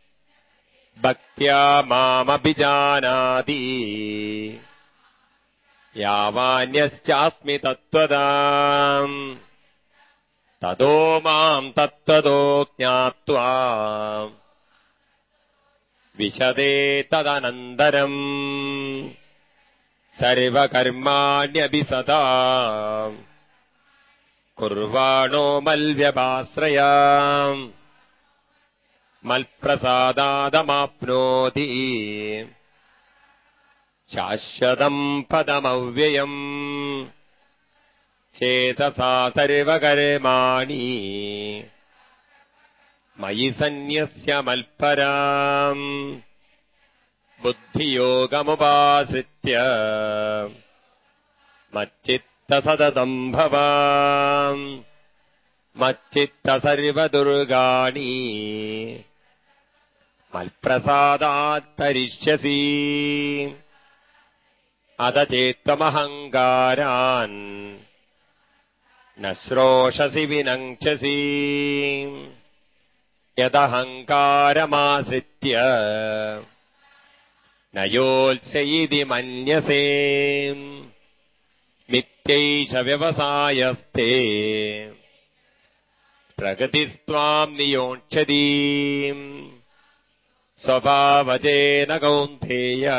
ഭക്ത്യാ മാമഭിജാനാതി യാവാന്യശ്ചാസ്മി തത്വതാം തതോ മാം തത്വതോ ജ്ഞാത്വാ വിശദേ തദനന്തരം സർവകർമാണ്യഭിസദാ കുർവാണോ മൽവ്യപാശ്രയാ मल्प्रसादादमाप्नोति। शाश्वतम् पदमव्ययम्। चेतसा सर्वकर्माणि। मयि सन्न्यस्य मल्पराम्। बुद्धियोगमुपाश्रित्य। मच्चित्तसततम् भवा मच्चित्तसर्वदुर्गाणि। मल्प्रसादारिष्यसि अथ चेत्त्वमहङ्कारान् न श्रोषसि विनङ्क्षसि। यदहङ्कारमाश्रित्य न योत्स्यैदि मन्यसे। मिथ्यैष व्यवसायस्ते। प्रगतिस्त्वाम् नियोक्षती स्वभावजेन गौन्धेया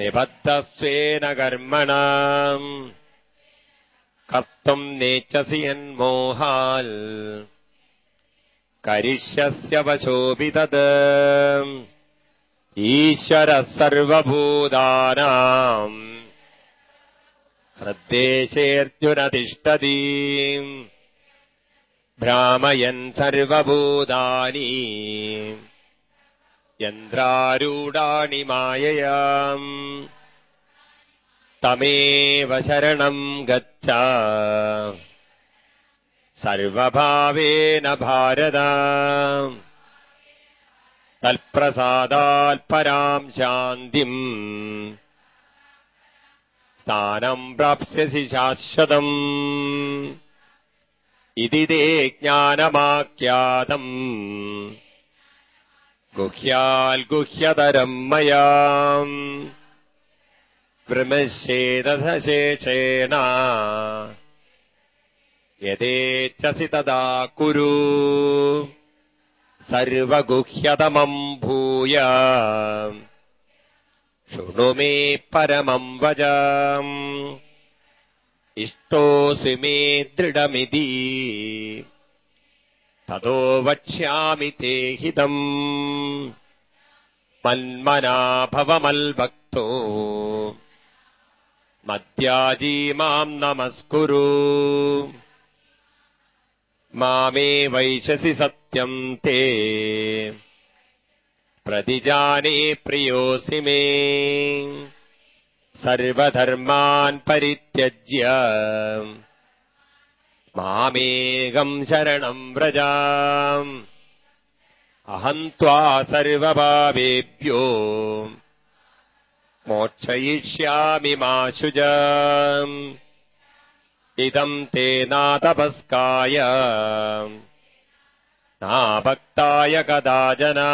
निबद्धस्वेन कर्मणा कर्तुम् नेच्छसि यन्मोहाल्। करिष्यस्य वशोऽपि तत् ईश्वरः सर्वभूतानाम्। हृद्देशेऽर्जुनतिष्ठतीम् भ्रामयन् सर्वभूतानि। यन्त्रारूढाणि मायया तमेव शरणम् गच्छ। सर्वभावेन भारत। तत्प्रसादात्पराम् शान्तिम्। स्थानम् प्राप्स्यसि शाश्वतम्। इति ते ज्ञानमाख्यातम्। गुह्याल्गुह्यतरम् मया। क्रमश्चेदशेचेन यदेच्छसि तदा कुरु। सर्वगुह्यतमम् भूय। शृणु मे परमम् वज। इष्टोऽसि मे दृढमिति ततो वक्ष्यामि ते हितम् मन्मना भवमल्भक्तो मद्याजीमाम् नमस्कुरु मामेवैषसि सत्यम् ते प्रतिजाने प्रियोऽसि मे सर्वधर्मान् परित्यज्य। मामेकम् शरणम् व्रजा अहम् त्वा सर्वभावेभ्यो। मोक्षयिष्यामि मा शुज इदम् ते नातपस्काय। नाभक्ताय कदा जना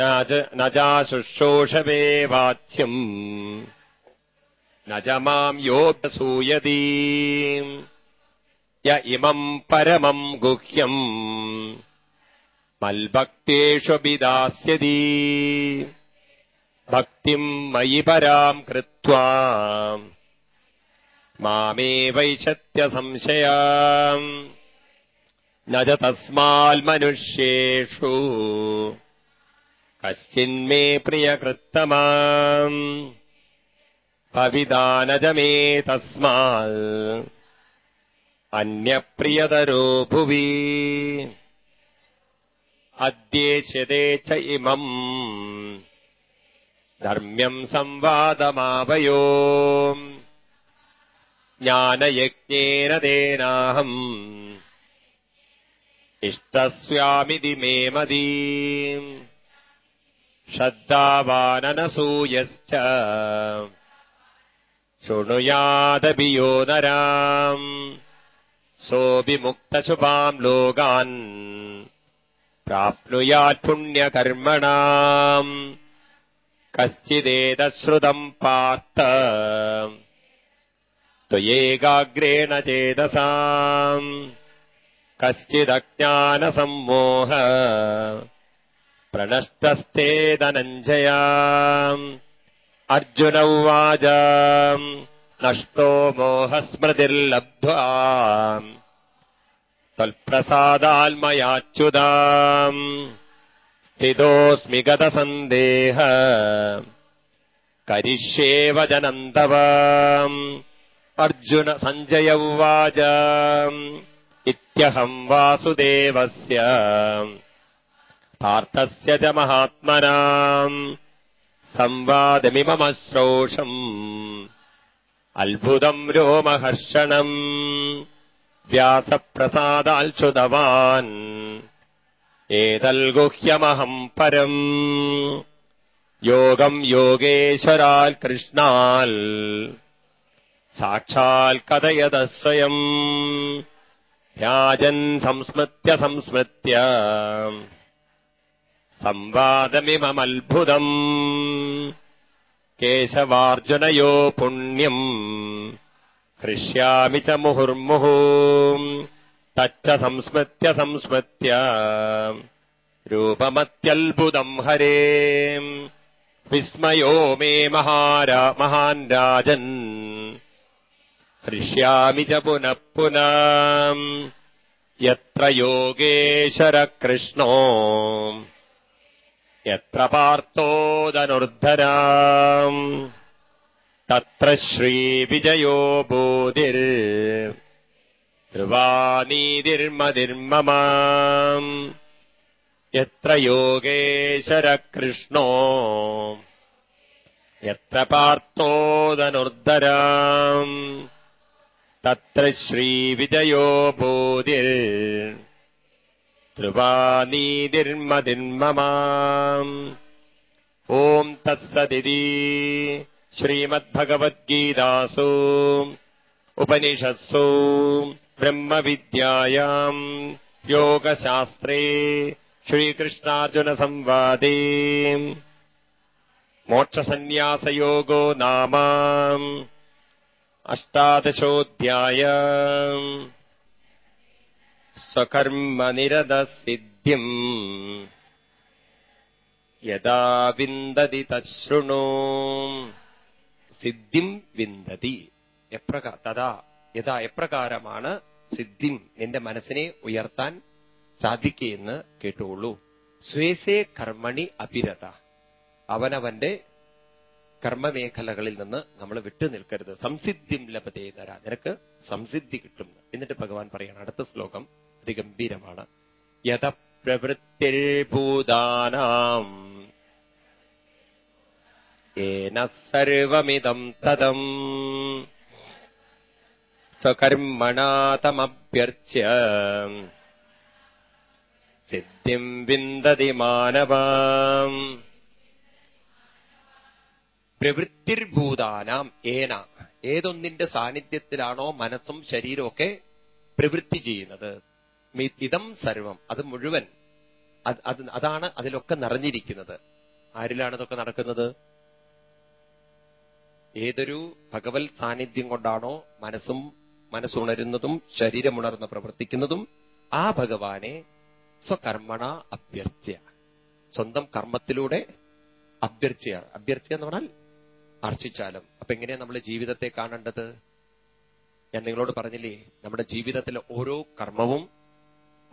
നജാശുശ്രൂഷവേ വാച്യം നജ മാം യോസൂയതി യ ഇമം പരമം ഗുഹ്യം. മൽഭക്തേഷു വിദാസ്യതി. ഭക്തി മയി പരാം കൃത്വാ. മാമേ വൈശത്യ സംശയാ. നജ തസ്മാൽ മനുഷ്യേഷു. കശ്ചിന്മേ പ്രിയകൃത്തമാം कश्चिन्मे प्रियकृत्तमा भविदानजमे तस्माल्। अन्यप्रियतरो भुवि। अद्येष्यते च इमम्। धर्म्यम् संवादमावयो। ज्ञानयज्ञेन तेनाहम्। इष्टस्यामिति मे मदी श्रद्धावाननसूयश्च। शृणुयादभियोदराम् सोऽपिमुक्तशुभाम् लोगान् प्राप्नुयात्पुण्यकर्मणाम्। कश्चिदेतश्रुतम् पार्थ। त्वयेकाग्रेण चेतसाम्। कश्चिदज्ञानसम्मोह। प्रणष्टस्ते धनञ्जया अर्जुन उवाच नष्टो मोहस्मृतिर्लब्ध्वा तत्प्रसादाल्मयाच्युदाम् स्थितोऽस्मि गतसन्देह। करिष्ये वचनम् तव। अर्जुन सञ्जय उवाच इत्यहम् वासुदेवस्य। पार्थस्य च महात्मना संवादमिममश्रोषम्। अद्भुतम् रोमहर्षणम् व्यासप्रसादाचुतवान् एतल्गुह्यमहम् परम्। योगम् योगेश्वराल् कृष्णाल्। साक्षाल् कथयतः स्वयम् ह्याजन् संस्मृत्य संस्मृत्य। संवादमिममल्भुदम् केशवार्जुनयो पुण्यम्। हृष्यामि च मुहुर्मुहु तच्च संस्मृत्य संस्मृत्य। रूपमत्यल्भुदम् हरे। विस्मयो मे महारा महान् राजन्। हृष्यामि च पुनः पुनः। यत्र योगेशरकृष्णो यत्र पार्थोदनुर्धरा तत्र श्रीविजयो बोधिर् ध्रुवाणीदिर्मदिर्ममाम् यत्र योगेशरकृष्णो। यत्र पार्थोदनुर्धरा तत्र श्रीविजयो बोधिर् धृवानीदिर्मदिर्ममा ॐ तत्सदिति श्रीमद्भगवद्गीतासु। उपनिषत्सु ब्रह्मविद्यायाम्। योगशास्त्रे श्रीकृष्णार्जुनसंवादे। मोक्षसन्न्यासयोगो नाम। अष्टादशोऽध्याय സ്വകർമ്മനിരതസിദ്ധിം യഥാ വിന്ദതി തശൃണു. സിദ്ധിം വിന്ദതി തഥാ യഥാ എപ്രകാരമാണ് സിദ്ധിം എന്റെ മനസ്സിനെ ഉയർത്താൻ സാധിക്കുകയെന്ന് കേട്ടുകൊള്ളൂ. സ്വേസേ കർമ്മണി അഭിരത. അവനവന്റെ കർമ്മമേഖലകളിൽ നിന്ന് നമ്മൾ വിട്ടു നിൽക്കരുത്. സംസിദ്ധിം ലഭതേ നര നിനക്ക് സംസിദ്ധി കിട്ടും. എന്നിട്ട് ഭഗവാൻ പറയാണ് അടുത്ത ശ്ലോകം. അതിഗംഭീരമാണ്. യഥ പ്രവൃത്തിർഭൂതാനാം ഏന സർവമിതം തദം സ്വകർമ്മണാതമഭ്യർച്ച്യ സിദ്ധിം വിന്ദതി മാനവാം. പ്രവൃത്തിർഭൂതാനാം ഏന. ഏതൊന്നിന്റെ സാന്നിധ്യത്തിലാണോ മനസ്സും ശരീരമൊക്കെ പ്രവൃത്തി ചെയ്യുന്നത്? ഇതം സർവം. അത് മുഴുവൻ. അത് അതാണ് അതിലൊക്കെ നിറഞ്ഞിരിക്കുന്നത്. ആരിലാണ് ഇതൊക്കെ നടക്കുന്നത്? ഏതൊരു ഭഗവത് സാന്നിധ്യം കൊണ്ടാണോ മനസ്സും മനസ്സുണരുന്നതും ശരീരമുണർന്ന് പ്രവർത്തിക്കുന്നതും ആ ഭഗവാനെ സ്വകർമ്മണ അഭ്യർത്ഥ സ്വന്തം കർമ്മത്തിലൂടെ അഭ്യർച്ചയ അഭ്യർച്ചയ എന്ന് പറഞ്ഞാൽ അർച്ചിച്ചാലും. അപ്പൊ എങ്ങനെയാ നമ്മൾ ജീവിതത്തെ കാണേണ്ടത്? ഞാൻ നിങ്ങളോട് പറഞ്ഞില്ലേ നമ്മുടെ ജീവിതത്തിലെ ഓരോ കർമ്മവും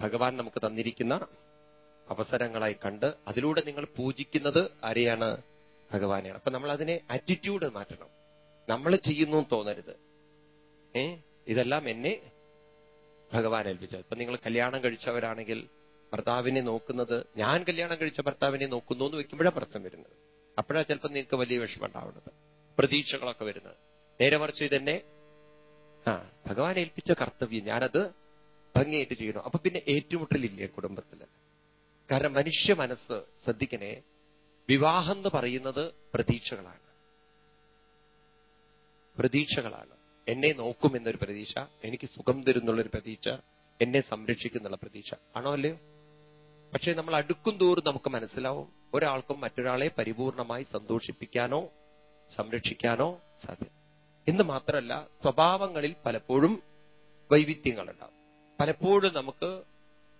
ഭഗവാൻ നമുക്ക് തന്നിരിക്കുന്ന അവസരങ്ങളായി കണ്ട് അതിലൂടെ നിങ്ങൾ പൂജിക്കുന്നത് ആരെയാണ്? ഭഗവാനെയാണ്. അപ്പൊ നമ്മൾ അതിനെ ആറ്റിറ്റ്യൂഡ് മാറ്റണം. നമ്മൾ ചെയ്യുന്നു തോന്നരുത്. ഏ? ഇതെല്ലാം എന്നെ ഭഗവാൻ ഏൽപ്പിച്ചത്. ഇപ്പൊ നിങ്ങൾ കല്യാണം കഴിച്ചവരാണെങ്കിൽ ഭർത്താവിനെ നോക്കുന്നത് ഞാൻ കല്യാണം കഴിച്ച ഭർത്താവിനെ നോക്കുന്നു എന്ന് വെക്കുമ്പോഴാണ് പ്രശ്നം വരുന്നത്. അപ്പോഴാണ് ചിലപ്പോൾ നിങ്ങൾക്ക് വലിയ വിഷമം ഉണ്ടാവുന്നത്. പ്രതീക്ഷകളൊക്കെ വരുന്നത്. നേരെ മറിച്ച് ഇതെന്നെ ആ ഭഗവാൻ ഏൽപ്പിച്ച കർത്തവ്യം. ഞാനത് ഭംഗിയായിട്ട് ചെയ്യണം അപ്പൊ പിന്നെ ഏറ്റുമുട്ടലില്ലേ കുടുംബത്തിൽ കാരണം മനുഷ്യ മനസ്സ് ശ്രദ്ധിക്കണേ വിവാഹം എന്ന് പറയുന്നത് പ്രതീക്ഷകളാണ്. പ്രതീക്ഷകളാണ്. എന്നെ നോക്കും എന്നൊരു പ്രതീക്ഷ എനിക്ക് സുഖം തരുന്നുള്ളൊരു പ്രതീക്ഷ എന്നെ സംരക്ഷിക്കുന്നുള്ള പ്രതീക്ഷ. ആണോ അല്ലയോ? പക്ഷേ നമ്മൾ അടുക്കും തോറും നമുക്ക് മനസ്സിലാവും ഒരാൾക്കും മറ്റൊരാളെ പരിപൂർണമായി സന്തോഷിപ്പിക്കാനോ സംരക്ഷിക്കാനോ സാധ്യത. എന്ന് മാത്രമല്ല സ്വഭാവങ്ങളിൽ പലപ്പോഴും വൈവിധ്യങ്ങളുണ്ടാവും. പലപ്പോഴും നമുക്ക്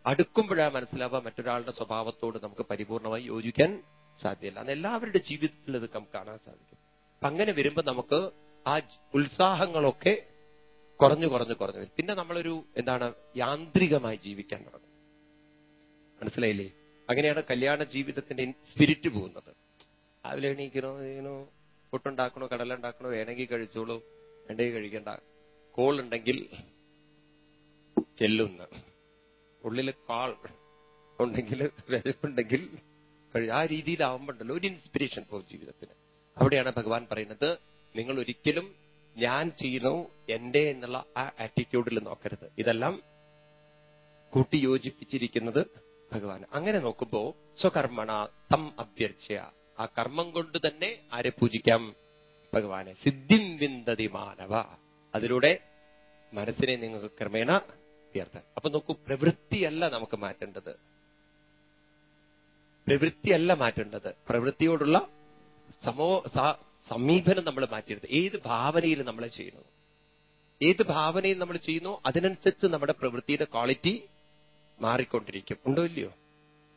അടുക്കുമ്പോഴാണ് മനസ്സിലാവുക മറ്റൊരാളുടെ സ്വഭാവത്തോട് നമുക്ക് പരിപൂർണമായി യോജിക്കാൻ സാധ്യമല്ല അന്ന് എല്ലാവരുടെ ജീവിതത്തിൽ ഇത് നമുക്ക് കാണാൻ സാധിക്കും. അപ്പൊ അങ്ങനെ വരുമ്പോൾ നമുക്ക് ആ ഉത്സാഹങ്ങളൊക്കെ കുറഞ്ഞു കുറഞ്ഞു കുറഞ്ഞു വരും. പിന്നെ നമ്മളൊരു എന്താണ് യാന്ത്രികമായി ജീവിക്കാൻ തുടങ്ങും. മനസ്സിലായില്ലേ? അങ്ങനെയാണ് കല്യാണ ജീവിതത്തിന്റെ സ്പിരിറ്റ് പോകുന്നത്. രാവിലെ എണീക്കണോ ചെയ്യണോ പുട്ടുണ്ടാക്കണോ കടല ഉണ്ടാക്കണോ വേണമെങ്കിൽ കഴിച്ചോളൂ വേണ്ടെങ്കിൽ കഴിക്കണ്ട. കോൾ ഉണ്ടെങ്കിൽ ചെല്ലുന്ന. ഉള്ളിൽ കാൾ ഉണ്ടെങ്കിൽ വിരവുണ്ടെങ്കിൽ കഴി- ആ രീതിയിലാവുമ്പോണ്ടല്ലോ ഒരു ഇൻസ്പിറേഷൻ പോകും ജീവിതത്തിന്. അവിടെയാണ് ഭഗവാൻ പറയുന്നത് നിങ്ങൾ ഒരിക്കലും ഞാൻ ചെയ്യുന്നു എന്റെ എന്നുള്ള ആ ആറ്റിറ്റ്യൂഡിൽ നോക്കരുത്. ഇതെല്ലാം കൂട്ടി യോജിപ്പിച്ചിരിക്കുന്നത് ഭഗവാൻ അങ്ങനെ നോക്കുമ്പോ സ്വകർമ്മണ തം അഭ്യർച്ച ആ കർമ്മം കൊണ്ട് തന്നെ ആരെ പൂജിക്കാം? ഭഗവാനെ. സിദ്ധിം വിന്തതി മാനവ. അതിലൂടെ മനസ്സിനെ നിങ്ങൾക്ക് ക്രമേണ ഉയർത്താൻ അപ്പൊ നോക്കൂ പ്രവൃത്തിയല്ല നമുക്ക് മാറ്റേണ്ടത്. പ്രവൃത്തിയല്ല മാറ്റേണ്ടത്. പ്രവൃത്തിയോടുള്ള സമോ സമീപനം നമ്മൾ മാറ്റരുത് ഏത് ഭാവനയിൽ നമ്മൾ ചെയ്യുന്നു. ഏത് ഭാവനയിൽ നമ്മൾ ചെയ്യുന്നു അതിനനുസരിച്ച് നമ്മുടെ പ്രവൃത്തിയുടെ ക്വാളിറ്റി മാറിക്കൊണ്ടിരിക്കും. ഉണ്ടോ ഇല്ലയോ?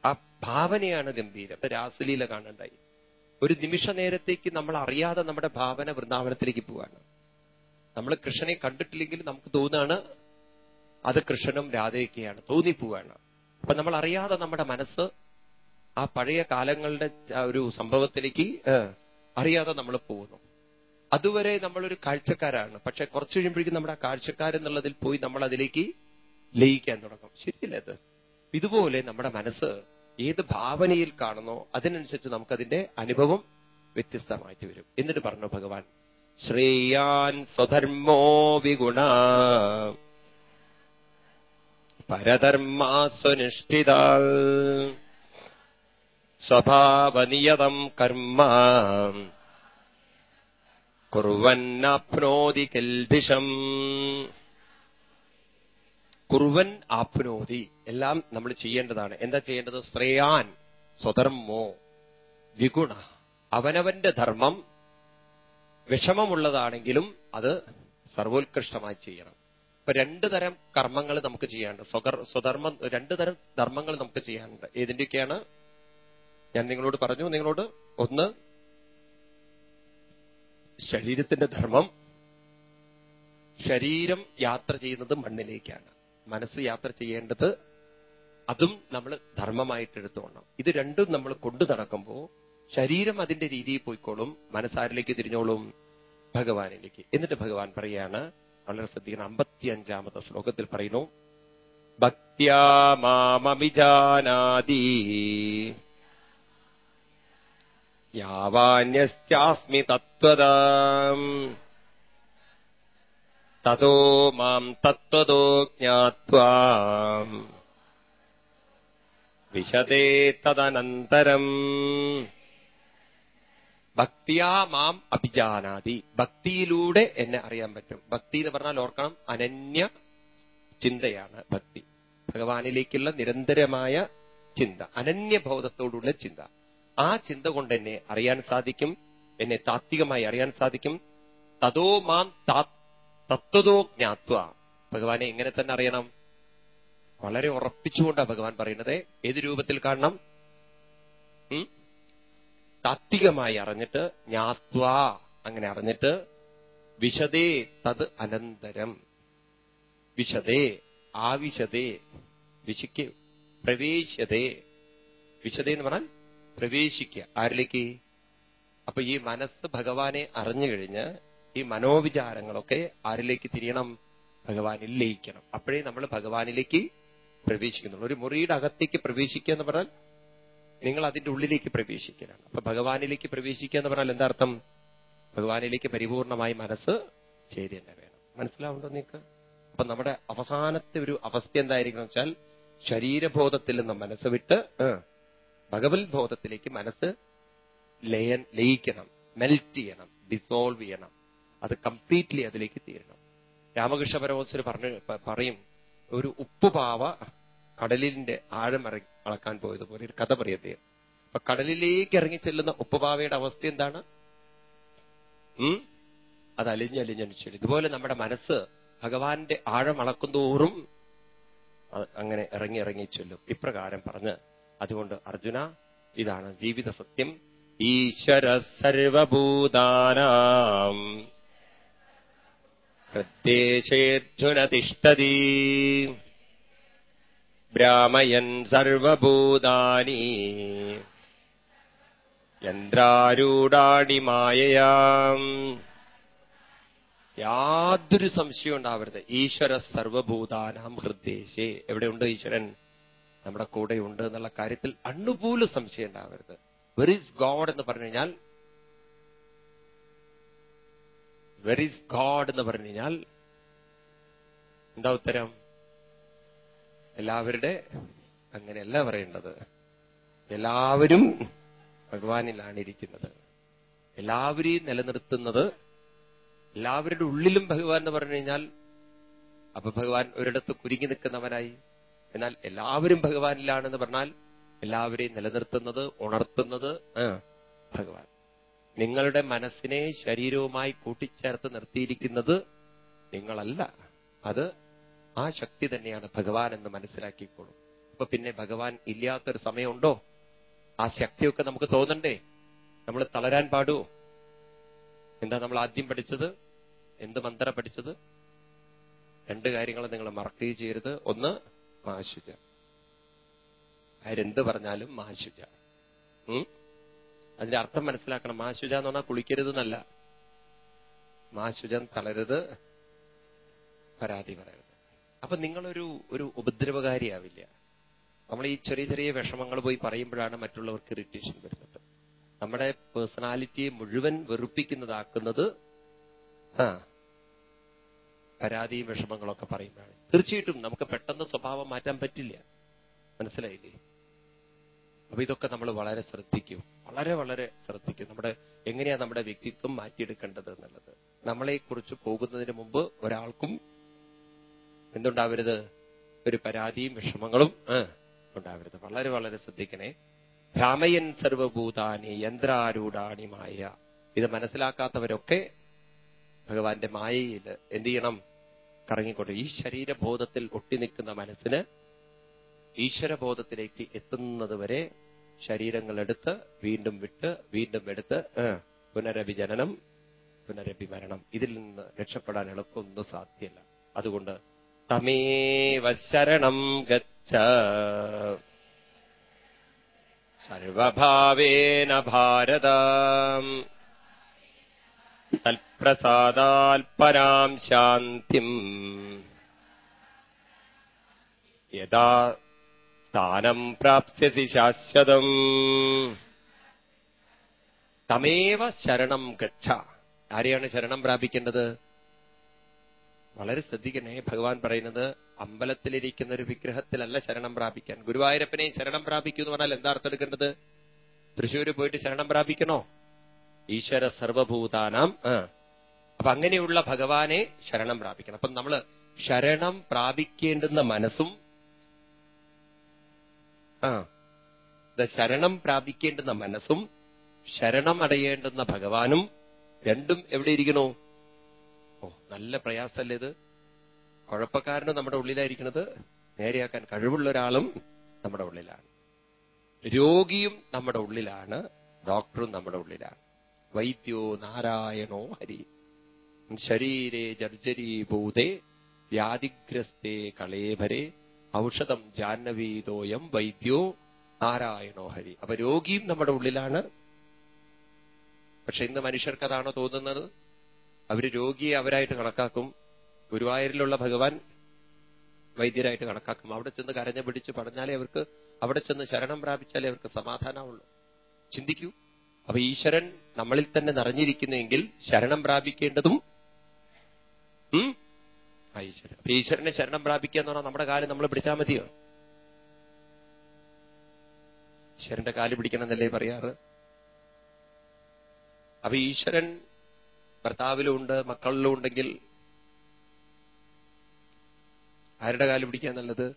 ആ ഭാവനയാണ് ഗംഭീരം. രാസലീല കാണണ്ടായി. ഒരു നിമിഷ നേരത്തേക്ക് നമ്മൾ അറിയാതെ നമ്മുടെ ഭാവന വൃന്ദാവനത്തിലേക്ക് പോവാണ്. നമ്മൾ കൃഷ്ണനെ കണ്ടിട്ടില്ലെങ്കിൽ നമുക്ക് തോന്നാണ് അത് കൃഷ്ണനും രാധയൊക്കെയാണ്. തോന്നിപ്പോവാണ്. അപ്പൊ നമ്മൾ അറിയാതെ നമ്മുടെ മനസ്സ് ആ പഴയ കാലങ്ങളുടെ ഒരു സംഭവത്തിലേക്ക് അറിയാതെ നമ്മൾ പോകുന്നു. അതുവരെ നമ്മളൊരു കാഴ്ചക്കാരാണ്. പക്ഷെ കുറച്ചു കഴിയുമ്പോഴേക്കും നമ്മുടെ ആ കാഴ്ചക്കാരെന്നുള്ളതിൽ പോയി നമ്മൾ അതിലേക്ക് ലയിക്കാൻ തുടങ്ങും. ശരിയല്ലേ അത്? ഇതുപോലെ നമ്മുടെ മനസ്സ് ഏത് ഭാവനയിൽ കാണുന്നോ അതിനനുസരിച്ച് നമുക്കതിന്റെ അനുഭവം വ്യത്യസ്തമായിട്ട് വരും. എന്നിട്ട് പറഞ്ഞു ഭഗവാൻ ശ്രേയാൻ സ്വധർമ്മോ വിഗുണ പരധർമാസ്വനിഷ്ഠിത സ്വഭാവനിയതം കർമ്മ. കുറുവന്നാപ്നോതി കെൽഭിഷം. കുറുവൻ ആപ്നോതി എല്ലാം നമ്മൾ ചെയ്യേണ്ടതാണ്. എന്താ ചെയ്യേണ്ടത്? ശ്രേയാൻ സ്വധർമ്മോ വിഗുണ. അവനവന്റെ ധർമ്മം വിഷമമുള്ളതാണെങ്കിലും അത് സർവോത്കൃഷ്ടമായി ചെയ്യണം. ഇപ്പൊ രണ്ടു തരം കർമ്മങ്ങൾ നമുക്ക് ചെയ്യാനുണ്ട്. സ്വകർ സ്വധർമ്മം രണ്ടു തരം ധർമ്മങ്ങൾ നമുക്ക് ചെയ്യാനുണ്ട്. ഏതിന്റെയൊക്കെയാണ് ഞാൻ നിങ്ങളോട് പറഞ്ഞു. നിങ്ങളോട് ഒന്ന് ശരീരത്തിന്റെ ധർമ്മം. ശരീരം യാത്ര ചെയ്യുന്നത് മണ്ണിലേക്കാണ്. മനസ്സ് യാത്ര ചെയ്യേണ്ടത് അതും നമ്മൾ ധർമ്മമായിട്ട് എടുത്തോണം ഇത് രണ്ടും നമ്മൾ കൊണ്ടു നടക്കുമ്പോൾ ശരീരം അതിന്റെ രീതിയിൽ പോയിക്കോളും. മനസ്സാരിലേക്ക് തിരിഞ്ഞോളും? ഭഗവാനിലേക്ക്. എന്നിട്ട് ഭഗവാൻ പറയാണ് വളരെ ശ്രദ്ധിക്കണം. അമ്പത്തി അഞ്ചാമത്തെ ശ്ലോകത്തിൽ പറയുന്നു ഭക്യാ മാമമിജാനാദി യാവാന്യസ്യാസ്മി തത്വതാം തതോ മാം തത്വതോ ജ്ഞാത്വാ വിശദേ തദനന്തരം ഭക്തിയാ മാം അഭിജാനാതി. ഭക്തിയിലൂടെ എന്നെ അറിയാൻ പറ്റും. ഭക്തി എന്ന് പറഞ്ഞാൽ ഓർക്കണം അനന്യ ചിന്തയാണ് ഭക്തി. ഭഗവാനിലേക്കുള്ള നിരന്തരമായ ചിന്ത അനന്യബോധത്തോടുള്ള ചിന്ത. ആ ചിന്ത കൊണ്ട് എന്നെ അറിയാൻ സാധിക്കും എന്നെ താത്വികമായി അറിയാൻ സാധിക്കും. തതോ മാം തത്വതോ ജ്ഞാത്വ. ഭഗവാനെ എങ്ങനെ തന്നെ അറിയണം? വളരെ ഉറപ്പിച്ചുകൊണ്ടാണ് ഭഗവാൻ പറയുന്നത്. ഏത് രൂപത്തിൽ കാണണം? താത്വികമായി അറിഞ്ഞിട്ട് ജ്ഞാത്വ അങ്ങനെ അറിഞ്ഞിട്ട് വിശദേ തത് അനന്തരം. വിശദേ ആവിശതേ വിശിക്ക് പ്രവേശ്യതേ. വിശദേ എന്ന് പറഞ്ഞാൽ പ്രവേശിക്കുക. ആരിലേക്ക്? അപ്പൊ ഈ മനസ്സ് ഭഗവാനെ അറിഞ്ഞു കഴിഞ്ഞ് ഈ മനോവിചാരങ്ങളൊക്കെ ആരിലേക്ക് തിരിയണം? ഭഗവാനിൽ ലയിക്കണം അപ്പോഴേ നമ്മൾ ഭഗവാനിലേക്ക് പ്രവേശിക്കുന്നുള്ളൂ. ഒരു മുറിയുടെ അകത്തേക്ക് പ്രവേശിക്കുക എന്ന് പറഞ്ഞാൽ നിങ്ങൾ അതിന്റെ ഉള്ളിലേക്ക് പ്രവേശിക്കണം. അപ്പൊ ഭഗവാനിലേക്ക് പ്രവേശിക്കുക എന്ന് പറഞ്ഞാൽ എന്താർത്ഥം? ഭഗവാനിലേക്ക് പരിപൂർണമായി മനസ്സ് ചേരി തന്നെ വേണം. മനസ്സിലാവുണ്ടോ നിങ്ങൾക്ക്? അപ്പൊ നമ്മുടെ അവസാനത്തെ ഒരു അവസ്ഥ എന്തായിരിക്കണം വെച്ചാൽ ശരീരബോധത്തിൽ നിന്ന് മനസ്സ് വിട്ട് ഭഗവത് ബോധത്തിലേക്ക് മനസ്സ് ലയൻ ലയിക്കണം മെൽറ്റ് ചെയ്യണം ഡിസോൾവ് ചെയ്യണം. അത് കംപ്ലീറ്റ്ലി അതിലേക്ക് തീരണം. രാമകൃഷ്ണ പരമോത്സര് പറഞ്ഞു പറയും ഒരു ഉപ്പുപാവ കടലിന്റെ ആഴം ഇറങ്ങി അളക്കാൻ പോയതുപോലെ ഒരു കഥ പറയത്തേ അപ്പൊ കടലിലേക്ക് ഇറങ്ങി ചെല്ലുന്ന ഉപ്പുപാവയുടെ അവസ്ഥ എന്താണ്? അത് അലിഞ്ഞലിഞ്ഞലിച്ചു ഇതുപോലെ നമ്മുടെ മനസ്സ് ഭഗവാന്റെ ആഴം അളക്കുന്തോറും അങ്ങനെ ഇറങ്ങി ഇറങ്ങി ചൊല്ലും. ഇപ്രകാരം പറഞ്ഞ് അതുകൊണ്ട് അർജുന ഇതാണ് ജീവിത സത്യം. ഈശ്വര സർവഭൂതാനാം. ഹൃദ്ദേശേർജുന തിഷ്ടതി ബ്രാഹ്മയൻ സർവഭൂതാനി. യന്ത്രാരൂഢാടി മായയാം യാതൊരു സംശയം ഉണ്ടാവരുത്. ഈശ്വര സർവഭൂതാനാം ഹൃദ്ദേശേ. എവിടെയുണ്ട് ഈശ്വരൻ? നമ്മുടെ കൂടെയുണ്ട് എന്നുള്ള കാര്യത്തിൽ അണ്ണുപോലും സംശയം ഉണ്ടാവരുത്. വെർ ഇസ് ഗോഡ് എന്ന് പറഞ്ഞു കഴിഞ്ഞാൽ വെർ ഇസ് ഗോഡ് എന്ന് പറഞ്ഞു കഴിഞ്ഞാൽ എന്താ ഉത്തരം? എല്ലാവരുടെ അങ്ങനെയല്ല പറയേണ്ടത്. എല്ലാവരും ഭഗവാനിലാണ് ഇരിക്കുന്നത്. എല്ലാവരെയും നിലനിർത്തുന്നത് എല്ലാവരുടെ ഉള്ളിലും ഭഗവാൻ എന്ന് പറഞ്ഞു കഴിഞ്ഞാൽ അപ്പൊ ഭഗവാൻ ഒരിടത്ത് കുരുങ്ങി നിൽക്കുന്നവനായി. എന്നാൽ എല്ലാവരും ഭഗവാനിലാണെന്ന് പറഞ്ഞാൽ എല്ലാവരെയും നിലനിർത്തുന്നത് ഉണർത്തുന്നത് ഭഗവാൻ. നിങ്ങളുടെ മനസ്സിനെ ശരീരവുമായി കൂട്ടിച്ചേർത്ത് നിർത്തിയിരിക്കുന്നത് നിങ്ങളല്ല. അത് ആ ശക്തി തന്നെയാണ് ഭഗവാൻ എന്ന് മനസ്സിലാക്കിക്കോളും. അപ്പൊ പിന്നെ ഭഗവാൻ ഇല്ലാത്തൊരു സമയമുണ്ടോ? ആ ശക്തിയൊക്കെ നമുക്ക് തോന്നണ്ടേ? നമ്മൾ തളരാൻ പാടുവോ? എന്താ നമ്മൾ ആദ്യം പഠിച്ചത്? എന്ത് മന്ത്ര പഠിച്ചത്? രണ്ട് കാര്യങ്ങൾ നിങ്ങൾ മറക്കുകയും ചെയ്യരുത്. ഒന്ന് മാശുജ ആരെന്ത് പറഞ്ഞാലും മാശുജ? അതിന്റെ അർത്ഥം മനസ്സിലാക്കണം. മാശുജ എന്ന് പറഞ്ഞാൽ കുളിക്കരുത് എന്നല്ല മാശുജൻ തളരുത് പരാതി പറയരുത്. അപ്പൊ നിങ്ങളൊരു ഒരു ഉപദ്രവകാരിയാവില്ല. നമ്മൾ ഈ ചെറിയ ചെറിയ വിഷമങ്ങൾ പോയി പറയുമ്പോഴാണ് മറ്റുള്ളവർക്ക് ഇറിറ്റേഷൻ വരുന്നത്. നമ്മുടെ പേഴ്സണാലിറ്റിയെ മുഴുവൻ വെറുപ്പിക്കുന്നതാക്കുന്നത് ആ പരാതിയും വിഷമങ്ങളൊക്കെ പറയുമ്പോഴാണ്. തീർച്ചയായിട്ടും നമുക്ക് പെട്ടെന്ന് സ്വഭാവം മാറ്റാൻ പറ്റില്ല. മനസ്സിലായില്ലേ? അപ്പൊ ഇതൊക്കെ നമ്മൾ വളരെ ശ്രദ്ധിക്കും. വളരെ വളരെ ശ്രദ്ധിക്കും. നമ്മുടെ എങ്ങനെയാ നമ്മുടെ വ്യക്തിത്വം മാറ്റിയെടുക്കേണ്ടത് എന്നുള്ളത്. നമ്മളെ കുറിച്ച് പോകുന്നതിന് മുമ്പ് ഒരാൾക്കും എന്തുണ്ടാവരുത്? ഒരു പരാതിയും വിഷമങ്ങളും ഉണ്ടാവരുത്. വളരെ വളരെ ശ്രദ്ധിക്കണേ. ഭ്രാമയൻ സർവഭൂതാനി യന്ത്രാരൂഢാണി മായ. ഇത് മനസ്സിലാക്കാത്തവരൊക്കെ ഭഗവാന്റെ മായയിൽ എന്ത് ചെയ്യണം? കറങ്ങിക്കൊണ്ട് ഈ ശരീരബോധത്തിൽ ഒട്ടിനിൽക്കുന്ന മനസ്സിന് ഈശ്വരബോധത്തിലേക്ക് എത്തുന്നത് വരെ ശരീരങ്ങളെടുത്ത് വീണ്ടും വിട്ട് വീണ്ടും എടുത്ത് പുനരഭിജനനം പുനരഭിമരണം. ഇതിൽ നിന്ന് രക്ഷപ്പെടാൻ എളുപ്പമൊന്നും സാധ്യമല്ല അതുകൊണ്ട് തമേവ ശരണം ഗച്ഛ സർവഭാവേന ഭാരത തൽപ്രസാദാൽ പരാം ശാന്തിം യഥാ സ്ഥാനം പ്രാപ്സ്യസി ശാശ്വതം തമേവ ശരണം ഗച്ഛ ആരെയാണ് ശരണം പ്രാപിക്കേണ്ടത്? വളരെ ശ്രദ്ധിക്കണേ. ഭഗവാൻ പറയുന്നത് അമ്പലത്തിലിരിക്കുന്ന ഒരു വിഗ്രഹത്തിലല്ല ശരണം പ്രാപിക്കാൻ. ഗുരുവായൂരപ്പനെ ശരണം പ്രാപിക്കൂ എന്ന് പറഞ്ഞാൽ എന്താ അർത്ഥം എടുക്കേണ്ടത്? തൃശ്ശൂര് പോയിട്ട് ശരണം പ്രാപിക്കണോ? ഈശ്വര സർവഭൂതാനാം ആ. അപ്പൊ അങ്ങനെയുള്ള ഭഗവാനെ ശരണം പ്രാപിക്കണം. അപ്പൊ നമ്മൾ ശരണം പ്രാപിക്കേണ്ടുന്ന മനസ്സും ആ. ശരണം പ്രാപിക്കേണ്ടുന്ന മനസ്സും ശരണം അടയേണ്ടുന്ന ഭഗവാനും രണ്ടും എവിടെ ഇരിക്കണോ? ഓ നല്ല പ്രയാസമല്ലേ ഇത്? കുഴപ്പക്കാരനും നമ്മുടെ ഉള്ളിലായിരിക്കുന്നത് നേരെയാക്കാൻ കഴിവുള്ള ഒരാളും നമ്മുടെ ഉള്ളിലാണ്. രോഗിയും നമ്മുടെ ഉള്ളിലാണ് ഡോക്ടറും നമ്മുടെ ഉള്ളിലാണ്. വൈദ്യോ നാരായണോ ഹരി. ശരീരേ ജർജരീഭൂതേ വ്യാധിഗ്രസ്തേ കളേഭരെ ഔഷധം ജാഹ്നവീതോയം വൈദ്യോ നാരായണോ ഹരി. അപ്പൊ രോഗിയും നമ്മുടെ ഉള്ളിലാണ്. പക്ഷെ ഇന്ന് മനുഷ്യർക്ക് അതാണോ തോന്നുന്നത്? അവർ രോഗിയെ അവരായിട്ട് കണക്കാക്കും. ഗുരുവായൂരിലുള്ള ഭഗവാൻ വൈദ്യരായിട്ട് കണക്കാക്കും. അവിടെ ചെന്ന് കരഞ്ഞ പിടിച്ച് പറഞ്ഞാലേ അവർക്ക് അവിടെ ചെന്ന് ശരണം പ്രാപിച്ചാലേ അവർക്ക് സമാധാനമുള്ളൂ ചിന്തിക്കൂ. അപ്പൊ ഈശ്വരൻ നമ്മളിൽ തന്നെ നിറഞ്ഞിരിക്കുന്നെങ്കിൽ ശരണം പ്രാപിക്കേണ്ടതും ഈശ്വരൻ. അപ്പൊ ഈശ്വരനെ ശരണം പ്രാപിക്കുക എന്ന് പറഞ്ഞാൽ നമ്മുടെ കാൽ നമ്മൾ പിടിച്ചാൽ മതിയോ? ഈശ്വരന്റെ കാൽ പിടിക്കണം എന്നല്ലേ പറയാറ്? അപ്പൊ ഈശ്വരൻ ഭർത്താവിലും ഉണ്ട് മക്കളിലും ഉണ്ടെങ്കിൽ ആരുടെ കാൽ പിടിക്കാൻ നല്ലത്?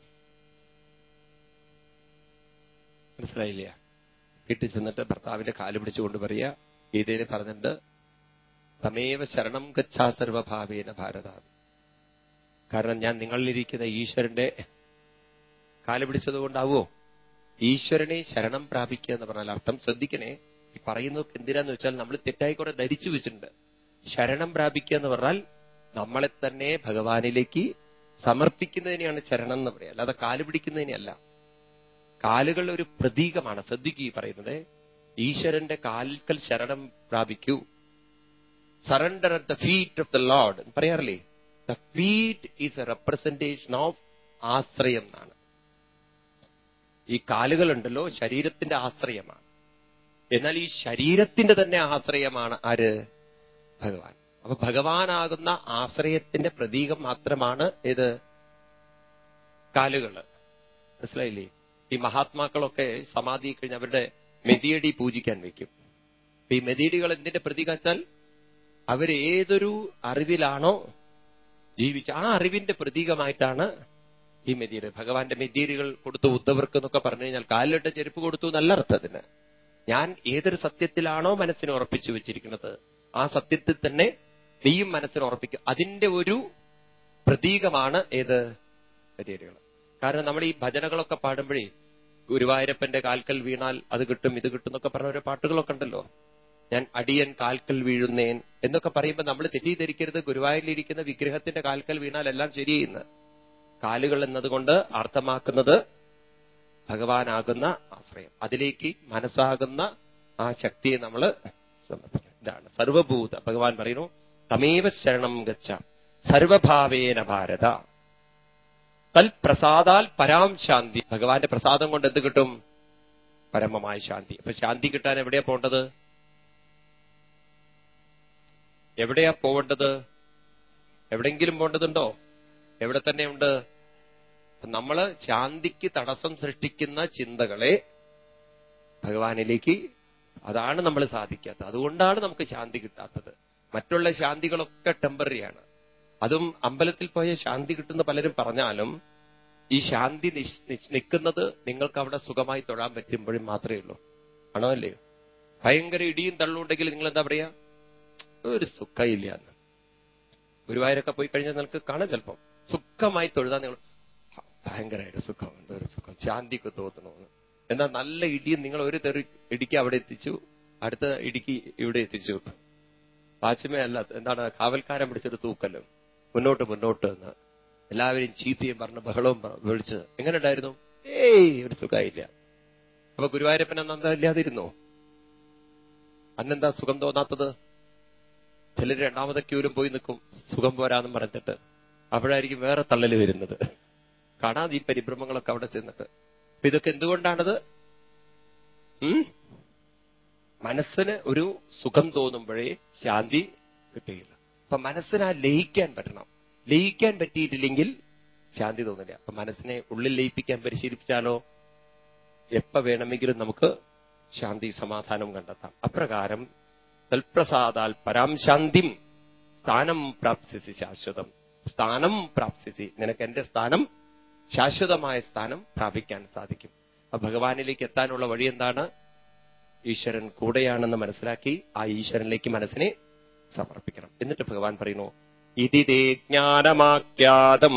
മനസ്സിലായില്ല? വീട്ടിൽ ചെന്നിട്ട് ഭർത്താവിന്റെ കാൽ പിടിച്ചുകൊണ്ട് പറയുക ഗീതയിൽ പറഞ്ഞിട്ട് തമേവ ശരണം ഗച്ഛാ സർവഭാവേന ഭാരത. കാരണം ഞാൻ നിങ്ങളിലിരിക്കുന്ന ഈശ്വരന്റെ കാൽ പിടിച്ചതുകൊണ്ടാവോ? ഈശ്വരനെ ശരണം പ്രാപിക്കുക എന്ന് പറഞ്ഞാൽ അർത്ഥം ശ്രദ്ധിക്കണേ. ഈ പറയുന്നതൊക്കെ എന്തിനാന്ന് വെച്ചാൽ നമ്മൾ തെറ്റായി കുറെ ധരിച്ചു വെച്ചിട്ടുണ്ട്. ശരണം പ്രാപിക്കുക എന്ന് പറഞ്ഞാൽ നമ്മളെ തന്നെ ഭഗവാനിലേക്ക് സമർപ്പിക്കുന്നതിനെയാണ് ശരണം എന്ന് പറയുക. അല്ലാതെ കാൽ പിടിക്കുന്നതിനെയല്ല. കാലുകൾ ഒരു പ്രതീകമാണ്. ശ്രദ്ധിക്കുക പറയുന്നത്. ഈശ്വരന്റെ കാൽക്കൽ ശരണം പ്രാപിക്കൂ. Surrender at the feet of the lord പറയാറില്ലേ? The feet is a representation of ആശ്രയം എന്നാണ്. ഈ കാലുകളുണ്ടല്ലോ ശരീരത്തിന്റെ ആശ്രയമാണ്. എന്നാൽ ഈ ശരീരത്തിന്റെ തന്നെ ആശ്രയമാണ് ആര്? ഭഗവാൻ. അപ്പൊ ഭഗവാനാകുന്ന ആശ്രയത്തിന്റെ പ്രതീകം മാത്രമാണ് ഇത് കാലുകൾ. മനസ്സിലായില്ലേ? ഈ മഹാത്മാക്കളൊക്കെ സമാധി കഴിഞ്ഞ് അവരുടെ മെതിയടി പൂജിക്കാൻ വെക്കും ഈ മെതിയടികൾ എന്തിന്റെ പ്രതീകം വെച്ചാൽ അവരേതൊരു അറിവിലാണോ ജീവിച്ച ആ അറിവിന്റെ പ്രതീകമായിട്ടാണ് ഈ മെതിയടി. ഭഗവാന്റെ മെതിയടികൾ കൊടുത്തു ഉദ്ധവർക്ക് എന്നൊക്കെ പറഞ്ഞു കഴിഞ്ഞാൽ കാലിലിട്ട ചെരുപ്പ് കൊടുത്തു നല്ല അർത്ഥത്തിന് ഞാൻ ഏതൊരു സത്യത്തിലാണോ മനസ്സിനെ ഉറപ്പിച്ചു വെച്ചിരിക്കുന്നത് ആ സത്യത്തിൽ തന്നെ നീയും മനസ്സിൽ ഉറപ്പിക്കും. അതിന്റെ ഒരു പ്രതീകമാണ് ഏത്? മെതിയടികൾ കാരണം നമ്മൾ ഈ ഭജനകളൊക്കെ പാടുമ്പോഴേ ഗുരുവായൂരപ്പന്റെ കാൽക്കൽ വീണാൽ അത് കിട്ടും ഇത് കിട്ടും എന്നൊക്കെ പറഞ്ഞ ഓരോ പാട്ടുകളൊക്കെ ഉണ്ടല്ലോ. ഞാൻ അടിയൻ കാൽക്കൽ വീഴുന്നേൻ എന്നൊക്കെ പറയുമ്പോൾ നമ്മൾ തെറ്റിദ്ധരിക്കരുത്. ഗുരുവായൂരിലിരിക്കുന്ന വിഗ്രഹത്തിന്റെ കാൽക്കൽ വീണാൽ എല്ലാം ശരിയെന്ന്. കാലുകൾ എന്നതുകൊണ്ട് അർത്ഥമാക്കുന്നത് ഭഗവാനാകുന്ന ആശ്രയം. അതിലേക്ക് മനസ്സാകുന്ന ആ ശക്തിയെ നമ്മൾ സമർപ്പിക്കണം. ഇതാണ്. സർവഭൂത. ഭഗവാൻ പറയുന്നു തമേവ ശരണം ഗച്ഛ സർവഭാവേന ഭാരത. തൽ പ്രസാദാൽ പരാം ശാന്തി. ഭഗവാന്റെ പ്രസാദം കൊണ്ട് എന്ത് കിട്ടും? പരമമായ ശാന്തി. അപ്പൊ ശാന്തി കിട്ടാൻ എവിടെയാ പോകേണ്ടത് എവിടെയാ പോവേണ്ടത്? എവിടെങ്കിലും പോകേണ്ടതുണ്ടോ എവിടെ തന്നെയുണ്ട് നമ്മൾ ശാന്തിക്ക് തടസ്സം സൃഷ്ടിക്കുന്ന ചിന്തകളെ ഭഗവാനിലേക്ക് അതാണ് നമ്മൾ സാധിക്കാത്തത്. അതുകൊണ്ടാണ് നമുക്ക് ശാന്തി കിട്ടാത്തത്. മറ്റുള്ള ശാന്തികളൊക്കെ ടെമ്പററിയാണ് അതും അമ്പലത്തിൽ പോയ ശാന്തി കിട്ടുന്ന പലരും പറഞ്ഞാലും ഈ ശാന്തി നിൽക്കുന്നത് നിങ്ങൾക്ക് അവിടെ സുഖമായി തൊഴാൻ പറ്റുമ്പോഴും മാത്രമേ ഉള്ളൂ. ആണോ അല്ലേ? ഭയങ്കര ഇടിയും തള്ളുണ്ടെങ്കിൽ നിങ്ങൾ എന്താ പറയാ? ഒരു സുഖമില്ല എന്ന് ഗുരുവായൂരൊക്കെ പോയി കഴിഞ്ഞാൽ നിങ്ങൾക്ക് കാണാം ചിലപ്പം. സുഖമായി തൊഴുതാൻ നിങ്ങൾ ഭയങ്കരമായിട്ട് സുഖം ഒരു സുഖം. ശാന്തിക്ക് തോന്നണമെന്ന്. എന്നാൽ നല്ല ഇടിയും നിങ്ങൾ ഒരു തെറി ഇടിക്ക് അവിടെ എത്തിച്ചു അടുത്ത ഇടിക്ക് ഇവിടെ എത്തിച്ചു. വാച്ച്മേ എന്താണ് കാവൽക്കാരൻ പിടിച്ചൊരു തൂക്കലും മുന്നോട്ട് മുന്നോട്ട് എന്ന്. എല്ലാവരെയും ചീത്തയും പറഞ്ഞ് ബഹളവും വിളിച്ച്. എങ്ങനെ ഉണ്ടായിരുന്നു? ഏയ് ഒരു സുഖമായില്ല അപ്പൊ ഗുരുവായൂരപ്പൻ അന്ന് എന്താ ഇല്ലാതിരുന്നോ? അന്നെന്താ സുഖം തോന്നാത്തത്? ചിലർ രണ്ടാമത്തെ ക്യൂരും പോയി നിൽക്കും സുഖം പോരാന്നും പറഞ്ഞിട്ട്. അപ്പോഴായിരിക്കും വേറെ തള്ളൽ വരുന്നത്. കാണാതെ ഈ പരിഭ്രമങ്ങളൊക്കെ അവിടെ ചെന്നിട്ട്. അപ്പൊ ഇതൊക്കെ എന്തുകൊണ്ടാണത്? മനസ്സിന് ഒരു സുഖം തോന്നുമ്പോഴേ ശാന്തി കിട്ടുകയില്ല. അപ്പൊ മനസ്സിന് ആ ലയിക്കാൻ പറ്റണം. ലയിക്കാൻ പറ്റിയിട്ടില്ലെങ്കിൽ ശാന്തി തോന്നില്ല. അപ്പൊ മനസ്സിനെ ഉള്ളിൽ ലയിപ്പിക്കാൻ പരിശീലിപ്പിച്ചാലോ? എപ്പ വേണമെങ്കിലും നമുക്ക് ശാന്തി സമാധാനം കണ്ടെത്താം. അപ്രകാരം തൽപ്രസാദാൽ പരാം ശാന്തിം സ്ഥാനം പ്രാപ്സിസി ശാശ്വതം. സ്ഥാനം പ്രാപ്സിസി നിനക്ക് എന്റെ സ്ഥാനം ശാശ്വതമായ സ്ഥാനം പ്രാപിക്കാൻ സാധിക്കും. ആ ഭഗവാനിലേക്ക് എത്താനുള്ള വഴി എന്താണ്? ഈശ്വരൻ കൂടെയാണെന്ന് മനസ്സിലാക്കി ആ ഈശ്വരനിലേക്ക് മനസ്സിനെ സമർപ്പിക്കണം. എന്നിട്ട് ഭഗവാൻ പറയുന്നു ഇതിതേ ജ്ഞാനമാഖ്യാതം